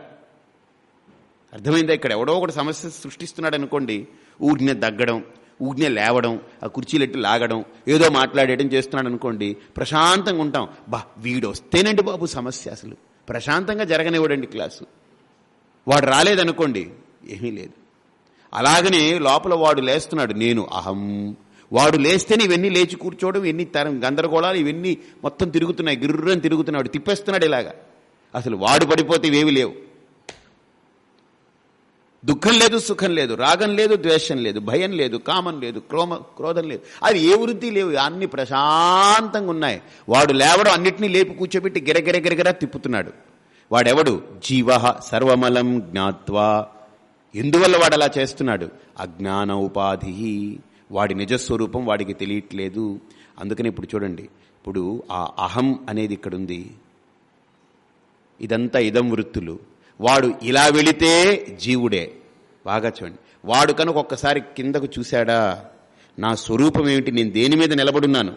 అర్థమైందా? ఇక్కడ ఎవడో ఒకటి సమస్య సృష్టిస్తున్నాడు అనుకోండి ఊరినే దగ్గడం ఊరినే లేవడం ఆ కుర్చీలెట్టు లాగడం ఏదో మాట్లాడేయడం చేస్తున్నాడు అనుకోండి ప్రశాంతంగా ఉంటాం. బా వీడు వస్తేనండి బాబు సమస్య అసలు. ప్రశాంతంగా జరగనివ్వడండి క్లాసు. వాడు రాలేదనుకోండి ఏమీ లేదు. అలాగనే లోపల వాడు లేస్తున్నాడు నేను అహం. వాడు లేస్తేనే ఇవన్నీ లేచి కూర్చోవడం ఇవన్నీ తరం గందరగోళాలు ఇవన్నీ మొత్తం తిరుగుతున్నాయి గిర్రని తిరుగుతున్నాడు తిప్పేస్తున్నాడు ఇలాగా. అసలు వాడు పడిపోతే ఇవేవి లేవు. దుఃఖం లేదు సుఖం లేదు రాగం లేదు ద్వేషం లేదు భయం లేదు కామం లేదు క్రోమ క్రోధం లేదు. అది ఏ వృద్ధి లేవు అన్ని ప్రశాంతంగా ఉన్నాయి. వాడు లేవడం అన్నిటినీ లేపి కూర్చోబెట్టి గిరగిర తిప్పుతున్నాడు. వాడెవడు? జీవ సర్వమలం జ్ఞాత్వా. ఎందువల్ల వాడు అలా చేస్తున్నాడు? అజ్ఞాన ఉపాధి. వాడి నిజస్వరూపం వాడికి తెలియట్లేదు. అందుకని ఇప్పుడు చూడండి. ఇప్పుడు ఆ అహం అనేది ఇక్కడ ఉంది ఇదంతా ఇదం వృత్తులు. వాడు ఇలా వెళితే జీవుడే. బాగా చూడండి. వాడు కనుక ఒక్కసారి కిందకు చూశాడా? నా స్వరూపం ఏమిటి? నేను దేని మీద నిలబడున్నాను?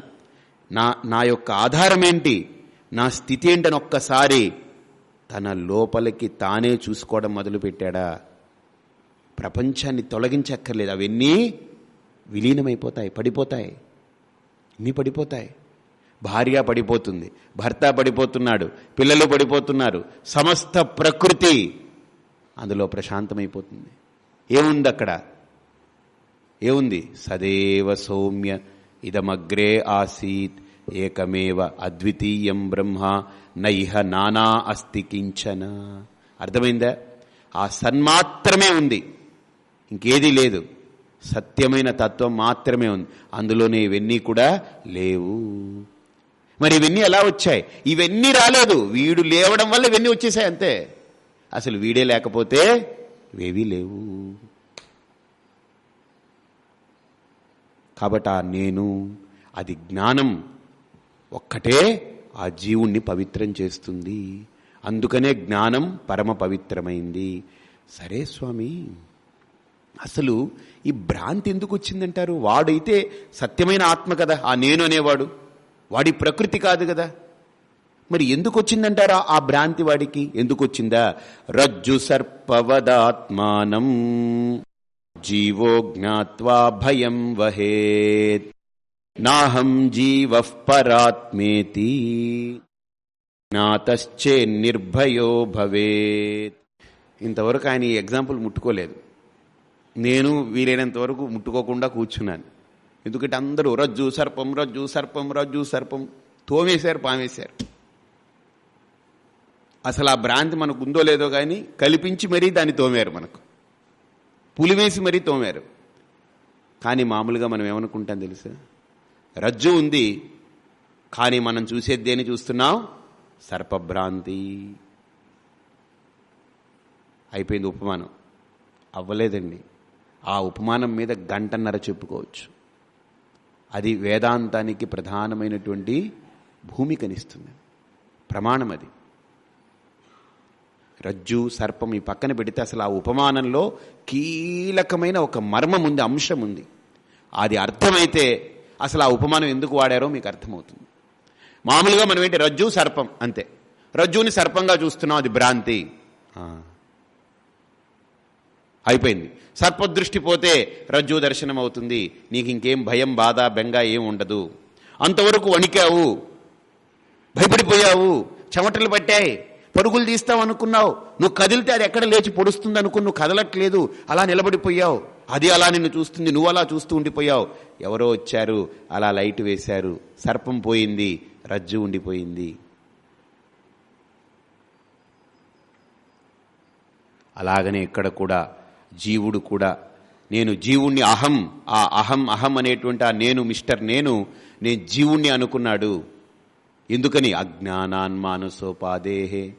నా నా యొక్క ఆధారం ఏంటి? నా స్థితి ఏంటని ఒక్కసారి తన లోపలికి తానే చూసుకోవడం మొదలుపెట్టాడా? ప్రపంచాన్ని తొలగించక్కర్లేదు. అవన్నీ విలీనమైపోతాయి పడిపోతాయి. ఇన్ని పడిపోతాయి. భార్య పడిపోతుంది భర్త పడిపోతున్నాడు పిల్లలు పడిపోతున్నారు సమస్త ప్రకృతి అందులో ప్రశాంతమైపోతుంది. ఏముంది అక్కడ ఏముంది? సదేవ సౌమ్య ఇదమగ్రే ఆసీత్ ఏకమేవ అద్వితీయం బ్రహ్మ నైహ నానా అస్తి కించన. అర్థమైందా? ఆ సన్మాత్రమే ఉంది. ఇంకేదీ లేదు. సత్యమైన తత్వం మాత్రమే ఉంది. అందులోనే ఇవన్నీ కూడా లేవు. మరి ఇవన్నీ ఎలా వచ్చాయి? ఇవన్నీ రాలేదు. వీడు లేవడం వల్ల ఇవన్నీ వచ్చేసాయి అంతే. అసలు వీడే లేకపోతే ఇవేవీ లేవు. కాబట్టి ఆ నేను అది జ్ఞానం ఒక్కటే ఆ జీవుణ్ణి పవిత్రం చేస్తుంది. అందుకనే జ్ఞానం పరమ పవిత్రమైంది. సరే స్వామి. అసలు ఈ భ్రాంతి ఎందుకు వచ్చిందంటారు? వాడైతే సత్యమైన ఆత్మ కదా ఆ నేను అనేవాడు. వాడి ప్రకృతి కాదు కదా. మరి ఎందుకు వచ్చిందంటారా ఆ భ్రాంతి వాడికి? ఎందుకు వచ్చిందా? రజ్జు సర్పవదాత్మానం జీవో జ్ఞాత్వా భయం వహేత్ నాహం జీవ పరాత్మేతి జ్ఞాతశ్చే నిర్భయో భవేత్. ఇంతవరకు ఆయన ఈ ఎగ్జాంపుల్ ముట్టుకోలేదు. నేను వీలైనంత వరకు ముట్టుకోకుండా కూర్చున్నాను. ఎందుకంటే అందరూ రజ్జు సర్పం రజ్జు సర్పం రజ్జు సర్పం తోమేశారు పామేశారు. అసలు ఆ భ్రాంతి మనకు ఉందో లేదో కానీ కల్పించి మరీ దాన్ని తోమారు మనకు. పులివేసి మరీ తోమారు. కానీ మామూలుగా మనం ఏమనుకుంటాం తెలుసా? రజ్జు ఉంది కానీ మనం చూసేది దేని చూస్తున్నాం? సర్పభ్రాంతి అయిపోయింది ఉపమానం. అవ్వలేదండి. ఆ ఉపమానం మీద గంటన్నర చెప్పుకోవచ్చు. అది వేదాంతానికి ప్రధానమైనటువంటి భూమికనిస్తుంది. ప్రమాణం అది. రజ్జు సర్పం ఈ పక్కన పెడితే అసలు ఆ ఉపమానంలో కీలకమైన ఒక మర్మం ఉంది అంశం ఉంది. అది అర్థమైతే అసలు ఆ ఉపమానం ఎందుకు వాడారో మీకు అర్థమవుతుంది. మామూలుగా మనం ఏంటి రజ్జు సర్పం అంతే. రజ్జుని సర్పంగా చూస్తున్నాం అది భ్రాంతి. అయిపోయింది. సర్పదృష్టి పోతే రజ్జు దర్శనం అవుతుంది నీకు ఇంకేం భయం బాధ బెంగ ఏం ఉండదు. అంతవరకు వణికావు. భయపడిపోయావు. చెమటలు పట్టాయి. పరుగులు తీస్తావు అనుకున్నావు. నువ్వు కదిలితే అది ఎక్కడ లేచి పొడుస్తుంది అనుకుని నువ్వు కదలట్లేదు. అలా నిలబడిపోయావు. అది అలా నిన్ను చూస్తుంది నువ్వు అలా చూస్తూ ఉండిపోయావు. ఎవరో వచ్చారు అలా లైట్ వేశారు. సర్పం పోయింది రజ్జు ఉండిపోయింది. అలాగనే ఇక్కడ కూడా జీవుడు కూడా. నేను జీవుణ్ణి అహం ఆ అహం అహం అనేటువంటి ఆ నేను మిస్టర్ నేను నేను జీవుణ్ణి అనుకున్నాడు. ఎందుకని? అజ్ఞానాన్మానసోపాదేహే.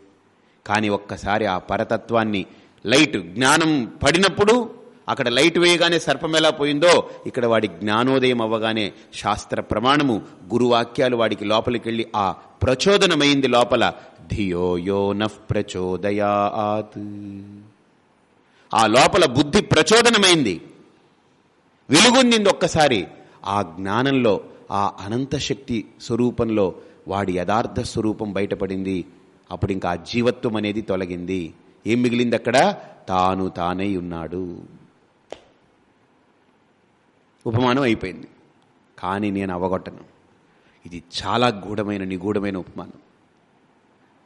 కానీ ఒక్కసారి ఆ పరతత్వాన్ని లైట్ జ్ఞానం పడినప్పుడు అక్కడ లైట్ వేయగానే సర్పం ఎలా పోయిందో ఇక్కడ వాడి జ్ఞానోదయం అవ్వగానే శాస్త్ర ప్రమాణము గురువాక్యాలు వాడికి లోపలికి వెళ్ళి ఆ ప్రచోదనమైంది లోపల. ధియో యో నః ప్రచోదయాత్. ఆ లోపల బుద్ధి ప్రచోదనమైంది. వెలుగొందింది ఒక్కసారి ఆ జ్ఞానంలో ఆ అనంత శక్తి స్వరూపంలో వాడి యథార్థ స్వరూపం బయటపడింది. అప్పుడు ఇంకా ఆ జీవత్వం అనేది తొలగింది. ఏం మిగిలింది అక్కడ తాను తానై ఉన్నాడు. ఉపమానం అయిపోయింది. కానీ నేను అవగొట్టను. ఇది చాలా గూఢమైన నిగూఢమైన ఉపమానం.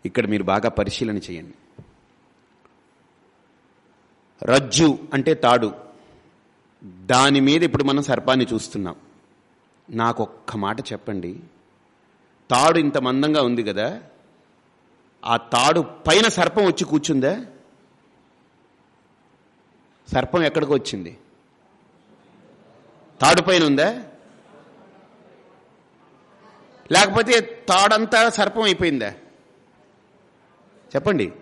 ఇక్కడ మీరు బాగా పరిశీలన చేయండి. రజ్జు అంటే తాడు. దాని మీద ఇప్పుడు మనం సర్పాన్ని చూస్తున్నాం. నాకు ఒక్క మాట చెప్పండి. తాడు ఇంత మందంగా ఉంది కదా ఆ తాడు పైన సర్పం వచ్చి కూర్చుందా? సర్పం ఎక్కడికి వచ్చింది. తాడు పైన ఉందా? లేకపోతే తాడంతా సర్పం అయిపోయిందా? చెప్పండి.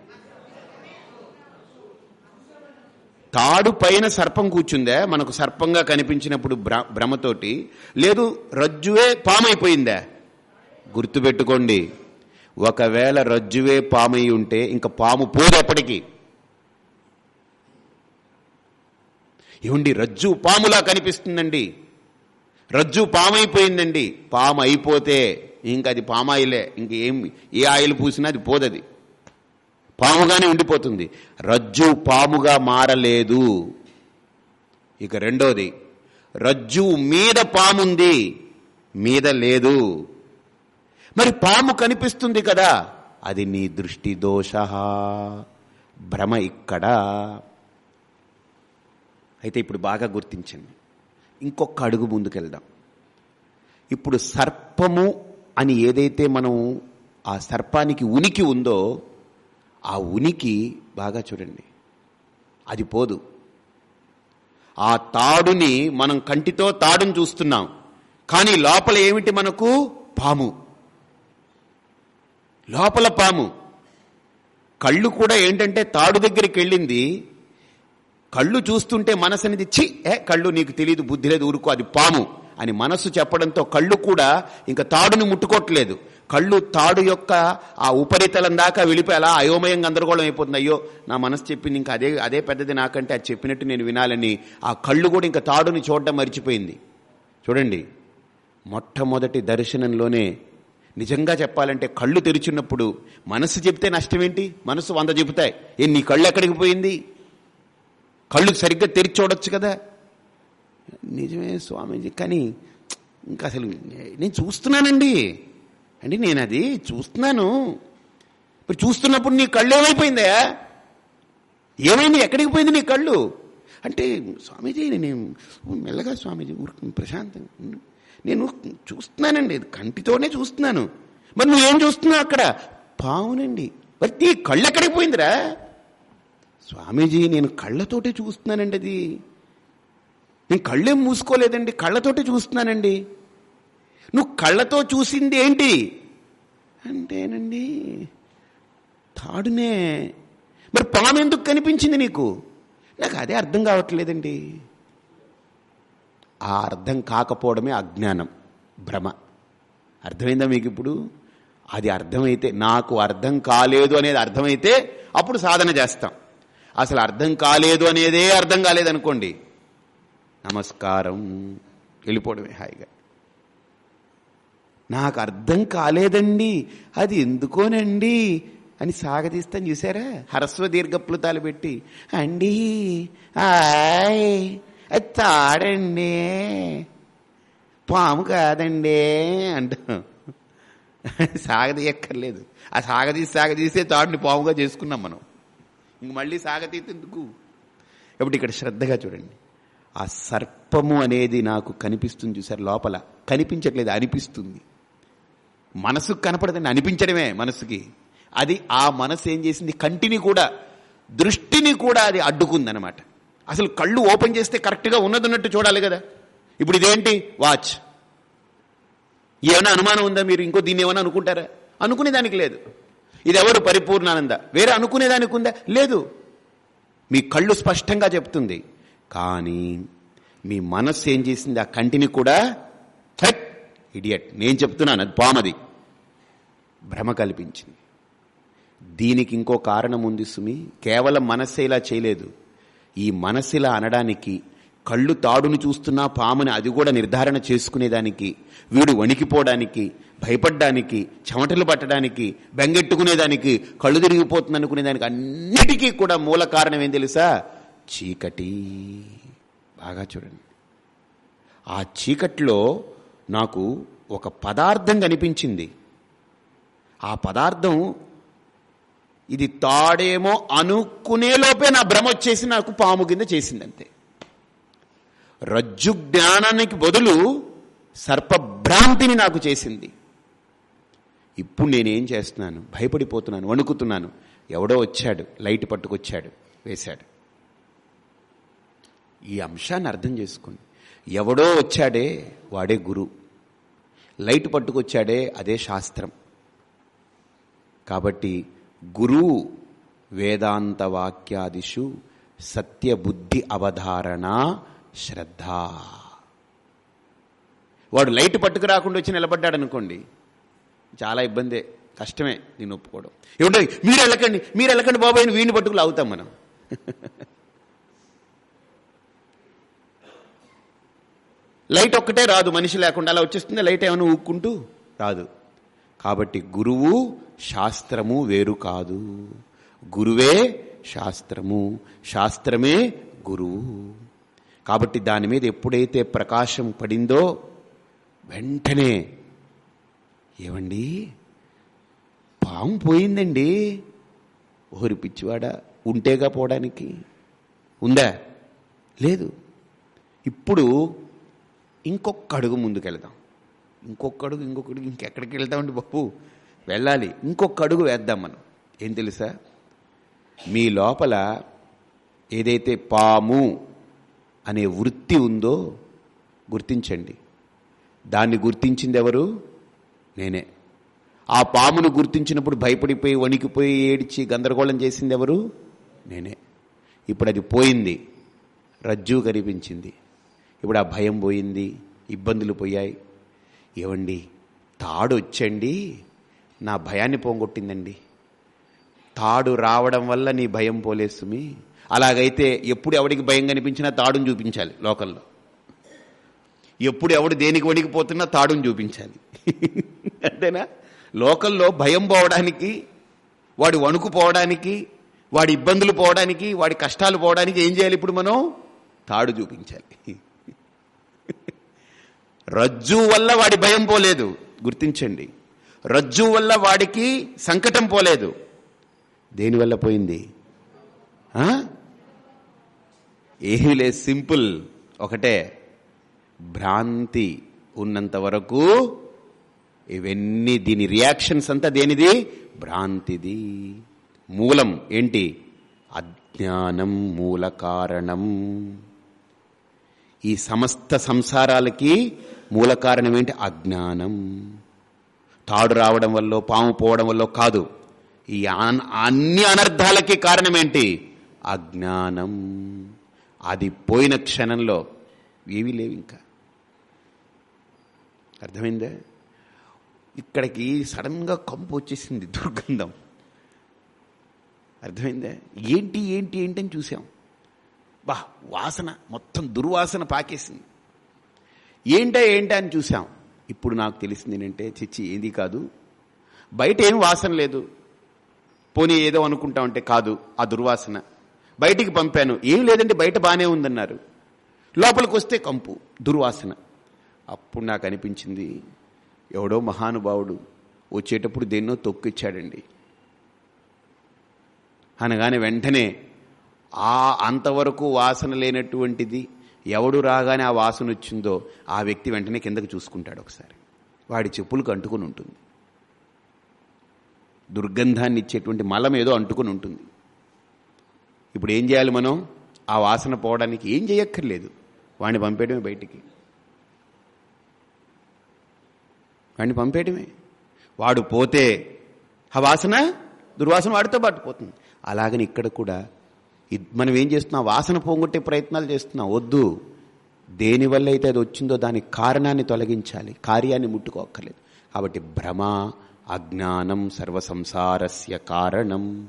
తాడు పైన సర్పం కూర్చుందా మనకు సర్పంగా కనిపించినప్పుడు భ్రమతోటి లేదు రజ్జువే పామైపోయిందా. గుర్తుపెట్టుకోండి ఒకవేళ రజ్జువే పామై ఉంటే ఇంకా పాము పోదు ఎప్పటికీ ఏమండి రజ్జు పాములా కనిపిస్తుందండి? రజ్జు పామైపోయిందండి. పాము అయిపోతే ఇంక అది పామాయిలే ఇంకేం ఏ ఆయిల్ పూసినా అది పోదది. పాముగానే ఉండిపోతుంది. రజ్జు పాముగా మారలేదు. ఇక రెండోది రజ్జు మీద పాముంది మీద లేదు. మరి పాము కనిపిస్తుంది కదా అది నీ దృష్టి దోష భ్రమ ఇక్కడ. అయితే ఇప్పుడు బాగా గుర్తించండి. ఇంకొక అడుగు ముందుకెళ్దాం. ఇప్పుడు సర్పము అని ఏదైతే మనం ఆ సర్పానికి ఉనికి ఉందో ఆ ఉనికి బాగా చూడండి. అది పోదు. ఆ తాడుని మనం కంటితో తాడుని చూస్తున్నాం. కానీ లోపల ఏమిటి మనకు? పాము. లోపల పాము. కళ్ళు కూడా ఏంటంటే తాడు దగ్గరికి వెళ్ళింది. కళ్ళు చూస్తుంటే మనసు అనేది చి ఏ కళ్ళు నీకు తెలియదు బుద్ధి లేదు ఊరుకో అది పాము అని మనస్సు చెప్పడంతో కళ్ళు కూడా ఇంకా తాడుని ముట్టుకోవట్లేదు. కళ్ళు తాడు యొక్క ఆ ఉపరితలం దాకా వెళ్ళిపోయి అలా అయోమయం గందరగోళం అయిపోతుంది. అయ్యో నా మనసు చెప్పింది ఇంకా అదే అదే పెద్దది నాకంటే అది చెప్పినట్టు నేను వినాలని ఆ కళ్ళు కూడా ఇంకా తాడుని చూడడం మర్చిపోయింది. చూడండి మొట్టమొదటి దర్శనంలోనే నిజంగా చెప్పాలంటే కళ్ళు తెరిచున్నప్పుడు మనసు చెప్తే నష్టమేంటి? మనసు వంద చెబుతాయి. ఏ నీ కళ్ళు ఎక్కడికి పోయింది? కళ్ళు సరిగ్గా తెరిచి చూడొచ్చు కదా. నిజమే స్వామీజీ కానీ ఇంకా అసలు నేను చూస్తున్నానండి. అంటే నేను అది చూస్తున్నాను. ఇప్పుడు చూస్తున్నప్పుడు నీ కళ్ళు ఏమైపోయిందా? ఏమైంది? ఎక్కడికి పోయింది నీ కళ్ళు? అంటే స్వామీజీ నేను మెల్లగా స్వామీజీ ఊరికి ప్రశాంతం నేను చూస్తున్నానండి కంటితోనే చూస్తున్నాను. మరి నువ్వేం చూస్తున్నావు అక్కడ? పావునండి. మరి నీ కళ్ళు ఎక్కడికి పోయిందిరా? స్వామీజీ నేను కళ్ళతోటే చూస్తున్నానండి అది. నేను కళ్ళేం మూసుకోలేదండి కళ్ళతోటే చూస్తున్నానండి. నువ్వు కళ్ళతో చూసింది ఏంటి? అంటేనండి తాడునే. మరి పాము ఎందుకు కనిపించింది నీకు? నాకు అదే అర్థం కావట్లేదండి. ఆ అర్థం కాకపోవడమే అజ్ఞానం భ్రమ. అర్థమైందా మీకు ఇప్పుడు? అది అర్థమైతే నాకు అర్థం కాలేదు అనేది అర్థమైతే అప్పుడు సాధన చేస్తాం. అసలు అర్థం కాలేదు అనేదే అర్థం కాలేదనుకోండి. నమస్కారం. వెళ్ళిపోవడమే హాయిగా. నాకు అర్థం కాలేదండి. అది ఎందుకోనండి? అని సాగతీస్తాను చూసారా? హరస్వ దీర్ఘప్లుతాలు పెట్టి అండి ఆయ్ అది తాడండి పాము కాదండి అంటాం. సాగదీయక్కర్లేదు ఆ సాగదీసి సాగదీసే తాడుని పాముగా చేసుకున్నాం మనం. ఇంక మళ్ళీ సాగతీతెందుకు కాబట్టి ఇక్కడ శ్రద్ధగా చూడండి. ఆ సర్పము అనేది నాకు కనిపిస్తుంది చూసారు లోపల? కనిపించట్లేదు అనిపిస్తుంది. మనసుకు కనపడదని అనిపించడమే మనసుకి. అది ఆ మనసు ఏం చేసింది? కంటిని కూడా దృష్టిని కూడా అది అడ్డుకుందనమాట అసలు కళ్ళు ఓపెన్ చేస్తే కరెక్ట్గా ఉన్నదన్నట్టు చూడాలి కదా. ఇప్పుడు ఇదేంటి? వాచ్. ఏమైనా అనుమానం ఉందా మీరు? ఇంకో దీన్ని ఏమైనా అనుకుంటారా? అనుకునేదానికి లేదు. ఇది ఎవరు పరిపూర్ణానంద. వేరే అనుకునేదానికి ఉందా? లేదు. మీ కళ్ళు స్పష్టంగా చెప్తుంది. కానీ మీ మనస్సు ఏం చేసింది? ఆ కంటిని కూడా హట్ ఇడియట్. నేను చెప్తున్నాను అది పామది భ్రమ కల్పించింది. దీనికి ఇంకో కారణం ఉంది సుమి కేవలం మనస్సే ఇలా చేయలేదు. ఈ మనస్సు ఇలా అనడానికి కళ్ళు తాడును చూస్తున్నా పాముని అది కూడా నిర్ధారణ చేసుకునేదానికి వీడు వణికిపోవడానికి భయపడ్డానికి చెమటలు పట్టడానికి బెంగెట్టుకునేదానికి కళ్ళు తిరిగిపోతుంది అనుకునేదానికి అన్నిటికీ కూడా మూల కారణం ఏం తెలుసా? చీకటి. బాగా చూడండి. ఆ చీకట్లో నాకు ఒక పదార్థం కనిపించింది. ఆ పదార్థం ఇది తాడేమో అనుకునేలోపే నా భ్రమ వచ్చేసి నాకు పాము కింద చేసింది అంతే రజ్జు జ్ఞానానికి బదులు సర్పభ్రాంతిని నాకు చేసింది. ఇప్పుడు నేనేం చేస్తున్నాను? భయపడిపోతున్నాను వణుకుతున్నాను. ఎవడో వచ్చాడు లైట్ పట్టుకొచ్చాడు వేశాడు. ఈ అంశాన్ని అర్థం చేసుకోండి. ఎవడో వచ్చాడే వాడే గురు. లైట్ పట్టుకొచ్చాడే అదే శాస్త్రం. కాబట్టి గురు వేదాంత వాక్యాదిషు సత్యబుద్ధి అవధారణ శ్రద్ధ. వాడు లైట్ పట్టుకురాకుండా వచ్చి నిలబడ్డాడు అనుకోండి చాలా ఇబ్బందే కష్టమే నేను ఒప్పుకోవడం. ఏమంటే మీరు వెళ్ళకండి మీరు వెళ్ళకండి బాబాయ్ అని వీడిని పట్టుకు లాగుతాం మనం. లైట్ ఒక్కటే రాదు మనిషి లేకుండా. అలా వచ్చేస్తుంది లైట్ ఏమైనా ఊక్కుంటూ? రాదు. కాబట్టి గురువు శాస్త్రము వేరు కాదు. గురువే శాస్త్రము శాస్త్రమే గురువు. కాబట్టి దాని మీద ఎప్పుడైతే ప్రకాశం పడిందో వెంటనే ఏమండి? పాము పోయిందండి. ఓరి పిచ్చివాడా ఉంటేగా పోవడానికి? ఉందా? లేదు. ఇప్పుడు ఇంకొక అడుగు ముందుకెళ్దాం. ఇంకొక అడుగు ఇంకొక అడుగు ఇంకెక్కడికి వెళ్తామండి బాబు? వెళ్ళాలి. ఇంకొక అడుగు వేద్దాం మనం. ఏం తెలుసా? మీ లోపల ఏదైతే పాము అనే వృత్తి ఉందో గుర్తించండి. దాన్ని గుర్తించింది ఎవరు నేనే. ఆ పామును గుర్తించినప్పుడు భయపడిపోయి వణికిపోయి ఏడిచి గందరగోళం చేసింది ఎవరు నేనే. ఇప్పుడు అది పోయింది. రజ్జు కనిపించింది. ఇప్పుడు ఆ భయం పోయింది ఇబ్బందులు పోయాయి. ఏవండి తాడు వచ్చండి నా భయాన్ని పోగొట్టిందండి. తాడు రావడం వల్ల నీ భయం పోలేసుమి అలాగైతే ఎప్పుడు ఎవడికి భయం కనిపించినా తాడుని చూపించాలి లోకల్లో. ఎప్పుడు ఎవడు దేనికి వణికిపోతున్నా తాడుని చూపించాలి. అంతేనా? లోకల్లో భయం పోవడానికి వాడి వణుకు పోవడానికి వాడి ఇబ్బందులు పోవడానికి వాడి కష్టాలు పోవడానికి ఏం చేయాలి ఇప్పుడు మనం? తాడు చూపించాలి. రజ్జు వల్ల వాడి భయం పోలేదు. గుర్తించండి. రజ్జు వల్ల వాడికి సంకటం పోలేదు. దేనివల్ల పోయింది? ఏమీ లేదు సింపుల్. ఒకటే. భ్రాంతి ఉన్నంత వరకు ఇవన్నీ దీని రియాక్షన్స్ అంతా దేనిది? భ్రాంతిది. మూలం ఏంటి? అజ్ఞానం మూల కారణం. ఈ సమస్త సంసారాలకి మూల కారణం ఏంటి? అజ్ఞానం. తాడు రావడం వల్ల పాము పోవడం వల్ల కాదు. ఈ అన్ని అనర్థాలకి కారణం ఏంటి? అజ్ఞానం. అది పోయిన క్షణంలో ఏమీ లేవు ఇంకా. అర్థమైందే? ఇక్కడికి సడన్గా కంపు వచ్చేసింది దుర్గంధం. అర్థమైందే? ఏంటి ఏంటి ఏంటి అని చూసాం. బా వాసన మొత్తం దుర్వాసన పాకేసింది. ఏంటా ఏంటా అని చూసాం ఇప్పుడు నాకు తెలిసింది ఏంటంటే చిచ్చి ఏది కాదు. బయట ఏం వాసన లేదు. పోనీ ఏదో అనుకుంటా ఉంటే కాదు ఆ దుర్వాసన. బయటికి పంపాను. ఏం లేదంటే బయట బాగానే ఉందన్నారు. లోపలికి వస్తే కంపు దుర్వాసన. అప్పుడు నాకు అనిపించింది ఎవడో మహానుభావుడు వచ్చేటప్పుడు దేన్నో తొక్కిచ్చాడండి. అనగానే వెంటనే ఆ అంతవరకు వాసన లేనటువంటిది ఎవడు రాగానే ఆ వాసన వచ్చిందో ఆ వ్యక్తి వెంటనే కిందకు చూసుకుంటాడు ఒకసారి. వాడి చెప్పులకు అంటుకుని ఉంటుంది. దుర్గంధాన్ని ఇచ్చేటువంటి మలం ఏదో అంటుకుని ఉంటుంది. ఇప్పుడు ఏం చేయాలి మనం? ఆ వాసన పోవడానికి ఏం చేయక్కర్లేదు. వాడిని పంపేయడమే బయటికి. వాడిని పంపేయడమే. వాడు పోతే ఆ వాసన దుర్వాసన వాడితో పాటు పోతుంది. అలాగని ఇక్కడ కూడా మనం ఏం చేస్తున్నాం? వాసన పోగొట్టే ప్రయత్నాలు చేస్తున్నాం. వద్దు. దేనివల్ల అయితే అది వచ్చిందో దాని కారణాన్ని తొలగించాలి. కార్యాన్ని ముట్టుకోక్కర్లేదు. కాబట్టి భ్రమ అజ్ఞానం సర్వసంసారస్య కారణం.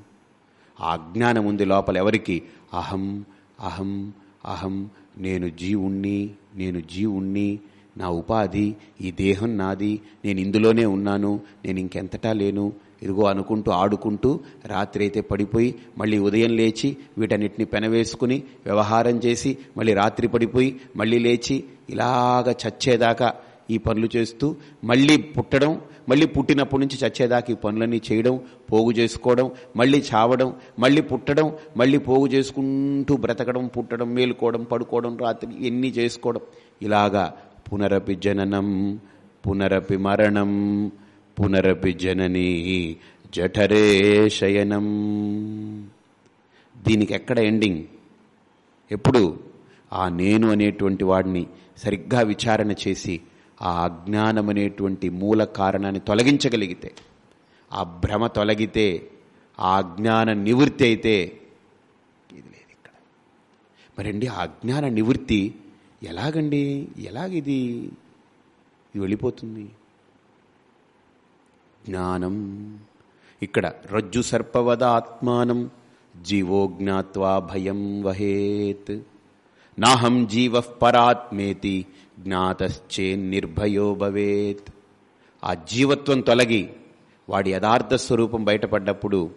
ఆ అజ్ఞానం ఉంది లోపల ఎవరికి? అహం అహం అహం. నేను జీవుణ్ణి నేను జీవుణ్ణి నా ఉపాధి ఈ దేహం నాది నేను ఇందులోనే ఉన్నాను నేను ఇంకెంతటా లేను ఇదిగో అనుకుంటూ ఆడుకుంటూ రాత్రి అయితే పడిపోయి మళ్ళీ ఉదయం లేచి వీటన్నిటిని పెనవేసుకుని వ్యవహారం చేసి మళ్ళీ రాత్రి పడిపోయి మళ్ళీ లేచి ఇలాగ చచ్చేదాకా ఈ పనులు చేస్తూ మళ్ళీ పుట్టడం మళ్ళీ పుట్టినప్పటి నుంచి చచ్చేదాకా ఈ పనులన్నీ చేయడం పోగు చేసుకోవడం మళ్ళీ చావడం మళ్ళీ పుట్టడం మళ్ళీ పోగు చేసుకుంటూ బ్రతకడం పుట్టడం మేలుకోవడం పడుకోవడం రాత్రి ఎన్ని చేసుకోవడం. ఇలాగా పునరపి జననం పునరపి మరణం పునరపి జననీ జఠరే శయనం. దీనికి ఎక్కడ ఎండింగ్ ఎప్పుడు? ఆ నేను అనేటువంటి వాడిని సరిగ్గా విచారణ చేసి ఆ అజ్ఞానం అనేటువంటి మూల కారణాన్ని తొలగించగలిగితే ఆ భ్రమ తొలగితే ఆ అజ్ఞాన నివృత్తి అయితే ఇది లేదు ఇక్కడ. మరండి ఆ అజ్ఞాన నివృత్తి ఎలాగండి? ఎలాగిది? ఇది వెళ్ళిపోతుంది. జ్ఞానం. ఇక్కడ రజ్జు సర్పవద ఆత్మానం జీవో జ్ఞాత్వా భయం వహేత్. నాహం జీవ పరాత్మేతి జ్ఞాతశ్చే నిర్భయో భవేత్. ఆ జీవత్వం తొలగి వాడి యథార్థ స్వరూపం బయటపడ్డప్పుడు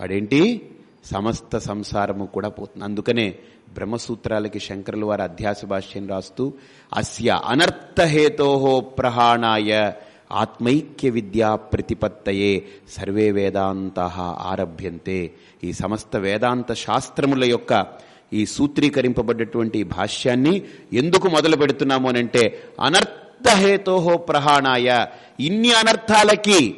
వాడేంటి? సమస్త సంసారము కూడా పోతుంది. అందుకనే బ్రహ్మసూత్రాలకి శంకరులు వారి అధ్యాస భాష్యం రాస్తూ అస్య అనర్థహేతో ప్రహాణాయ ఆత్మైక్య విద్యా ప్రతిపత్తయే సర్వే వేదాంత ఆరభ్యంతే. ఈ సమస్త వేదాంత శాస్త్రముల యొక్క ఈ సూత్రీకరింపబడ్డటువంటి భాష్యాన్ని ఎందుకు మొదలు పెడుతున్నాము అనంటే అనర్థహేతో ప్రహాణాయ. ఇన్ని అనర్థాలకి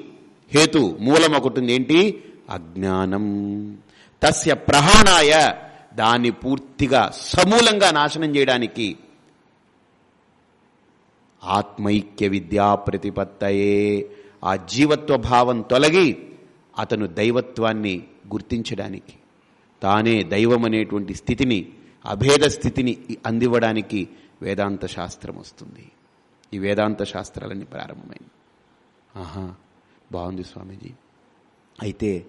హేతు మూలం ఒకటి ఏంటి? అజ్ఞానం. తస్య ప్రహాణాయ. దాన్ని పూర్తిగా సమూలంగా నాశనం చేయడానికి ఆత్మైక్య విద్యా ప్రతిపత్తయే ఆ జీవత్వ భావం తొలగి అతను దైవత్వాన్ని గుర్తించడానికి తానే దైవం అనేటువంటి స్థితిని అభేద స్థితిని అందివ్వడానికి వేదాంత శాస్త్రం వస్తుంది. ఈ వేదాంత శాస్త్రాలన్నీ ప్రారంభమైంది ఆహా బాగుంది స్వామీజీ. అయితే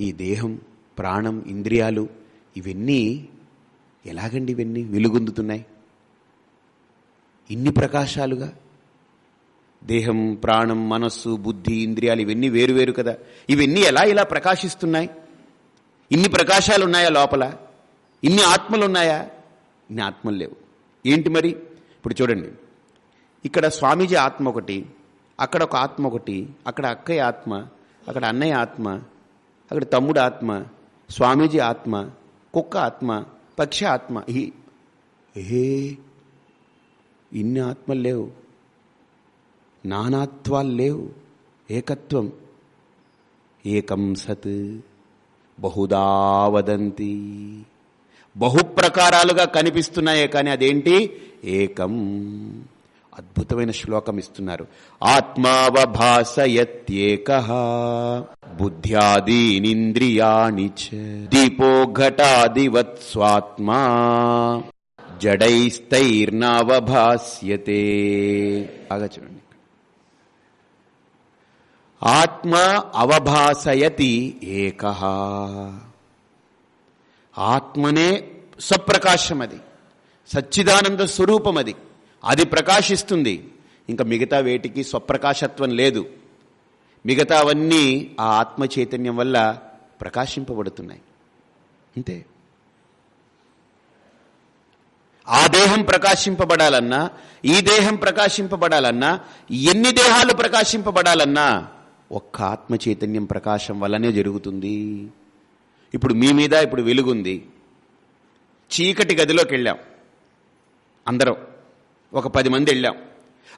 ఈ దేహం ప్రాణం ఇంద్రియాలు ఇవన్నీ ఎలాగండి ఇవన్నీ వెలుగొందుతున్నాయి? ఇన్ని ప్రకాశాలుగా? దేహం ప్రాణం మనస్సు బుద్ధి ఇంద్రియాలు ఇవన్నీ వేరువేరు కదా. ఇవన్నీ ఎలా ఇలా ప్రకాశిస్తున్నాయి? ఇన్ని ప్రకాశాలు ఉన్నాయా లోపల? ఇన్ని ఆత్మలు ఉన్నాయా ఇన్ని ఆత్మలు లేవు. ఏంటి మరి? ఇప్పుడు చూడండి. ఇక్కడ స్వామీజీ ఆత్మ ఒకటి అక్కడ ఒక ఆత్మ ఒకటి అక్కడ అక్కయ్య ఆత్మ అక్కడ అన్నయ్య ఆత్మ అక్కడ తమ్ముడు ఆత్మ స్వామీజీ ఆత్మ కుక్క ఆత్మ పక్షి ఆత్మ. ఏ? ఇన్ని ఆత్మలు లేవు. నానాత్వాలు లేవు. ఏకత్వం. ఏకం సత్. బహుదా వదంతి. బహుప్రకారాలుగా కనిపిస్తున్నాయే కానీ అదేంటి? ఏకం. అద్భుతమైన శ్లోకం ఇస్తున్నారు. ఆత్మావభాసయత్యేక. బుద్ధ్యాదీనింద్రియాణి దీపో ఘటాదివత్ స్వాత్మా జడైస్తైర్నవభాస్యతే. బాగా చూడండి. ఆత్మ అవభాసయతి ఏక. ఆత్మనే సప్రకాశం అది సచ్చిదానంద స్వరూపం అది అది ప్రకాశిస్తుంది. ఇంకా మిగతా వేటికి స్వప్రకాశత్వం లేదు. మిగతావన్నీ ఆ ఆత్మ చైతన్యం వల్ల ప్రకాశింపబడుతున్నాయి. అంతే. ఆ దేహం ప్రకాశింపబడాలన్నా ఈ దేహం ప్రకాశింపబడాలన్నా ఎన్ని దేహాలు ప్రకాశింపబడాలన్నా ఒక్క ఆత్మ చైతన్యం ప్రకాశం వల్లనే జరుగుతుంది. ఇప్పుడు మీ మీద ఇప్పుడు వెలుగుంది. చీకటి గదిలోకి వెళ్ళాం. అందరం ఒక పది మంది వెళ్ళాం.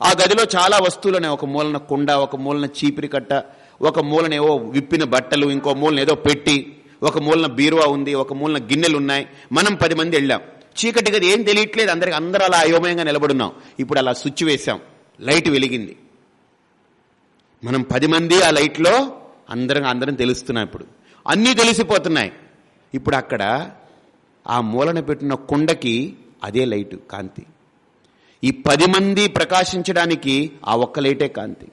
ఆ గదిలో చాలా వస్తువులనే ఒక మూలన కుండ ఒక మూలన చీపిరి కట్ట ఒక మూలన ఏవో విప్పిన బట్టలు ఇంకో మూలన ఏదో పెట్టి ఒక మూలన బీరువా ఉంది ఒక మూలన గిన్నెలు ఉన్నాయి. మనం పది మంది వెళ్ళాం. చీకటి కదా ఏం తెలియట్లేదు. అందరికి అందరూ అలా అయోమయంగా నిలబడున్నాం. ఇప్పుడు అలా స్విచ్ వేశాం. లైట్ వెలిగింది. మనం పది మంది ఆ లైట్లో అందరం అందరం తెలుస్తున్నాం ఇప్పుడు. అన్నీ తెలిసిపోతున్నాయి. ఇప్పుడు అక్కడ ఆ మూలన పెట్టిన కుండకి అదే లైటు కాంతి. ఈ పది మంది ప్రకాశించడానికి ఆ ఒక్క లైటే కాంతి.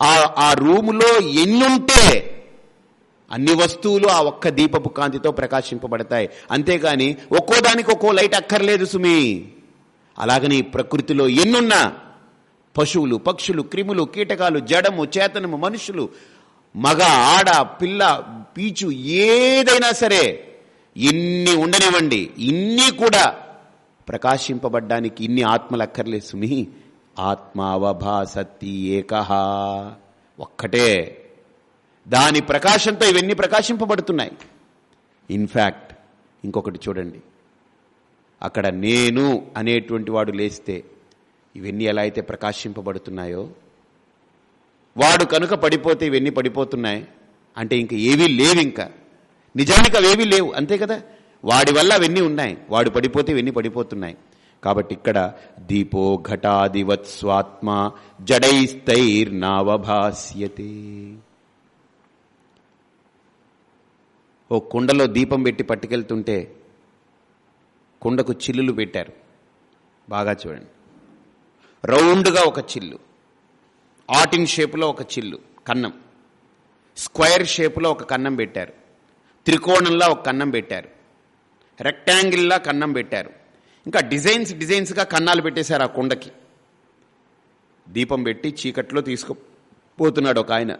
ఆ ఆ రూములో ఎన్నుంటే అన్ని వస్తువులు ఆ ఒక్క దీపపు కాంతితో ప్రకాశింపబడతాయి. అంతేగాని ఒక్కో దానికి ఒక్కో లైట్ అక్కర్లేదు సుమి. అలాగని ప్రకృతిలో ఎన్నున్నా పశువులు పక్షులు క్రిములు కీటకాలు జడము చేతనము మనుషులు మగ ఆడ పిల్ల పీచు ఏదైనా సరే ఎన్ని ఉండనివ్వండి ఇన్ని కూడా ప్రకాశింపబడ్డానికి ఇన్ని ఆత్మలు అక్కర్లేదు సుమి. ఆత్మావభాసతి ఏకహ ఒక్కటే. దాని ప్రకాశంతో ఇవన్నీ ప్రకాశింపబడుతున్నాయి. ఇన్ఫ్యాక్ట్ ఇంకొకటి చూడండి. అక్కడ నేను అనేటువంటి వాడు లేస్తే ఇవన్నీ ఎలా అయితే ప్రకాశింపబడుతున్నాయో వాడు కనుక పడిపోతే ఇవన్నీ పడిపోతున్నాయి అంటే ఇంక ఏవీ లేవు ఇంకా. నిజానికి అవేవీ లేవు అంతే కదా? వాడి వల్ల అవన్నీ ఉన్నాయి. వాడు పడిపోతే ఇవన్నీ పడిపోతున్నాయి. కాబట్టి ఇక్కడ దీపో ఘటాదివత్ స్వాత్మ జడైస్తైర్నావభాస్యతే. ఓ కుండలో దీపం పెట్టి పట్టుకెళ్తుంటే కుండకు చిల్లులు పెట్టారు. బాగా చూడండి. రౌండ్గా ఒక చిల్లు. ఆటిన్ షేపులో ఒక చిల్లు కన్నం. స్క్వేర్ షేపులో ఒక కన్నం పెట్టారు. త్రికోణంలో ఒక కన్నం పెట్టారు. రెక్టాంగిల్లా కన్నం పెట్టారు. ఇంకా డిజైన్స్ డిజైన్స్గా కన్నాలు పెట్టేశారు ఆ కుండకి. దీపం పెట్టి చీకట్లో తీసుకుపోతున్నాడు ఒక ఆయన.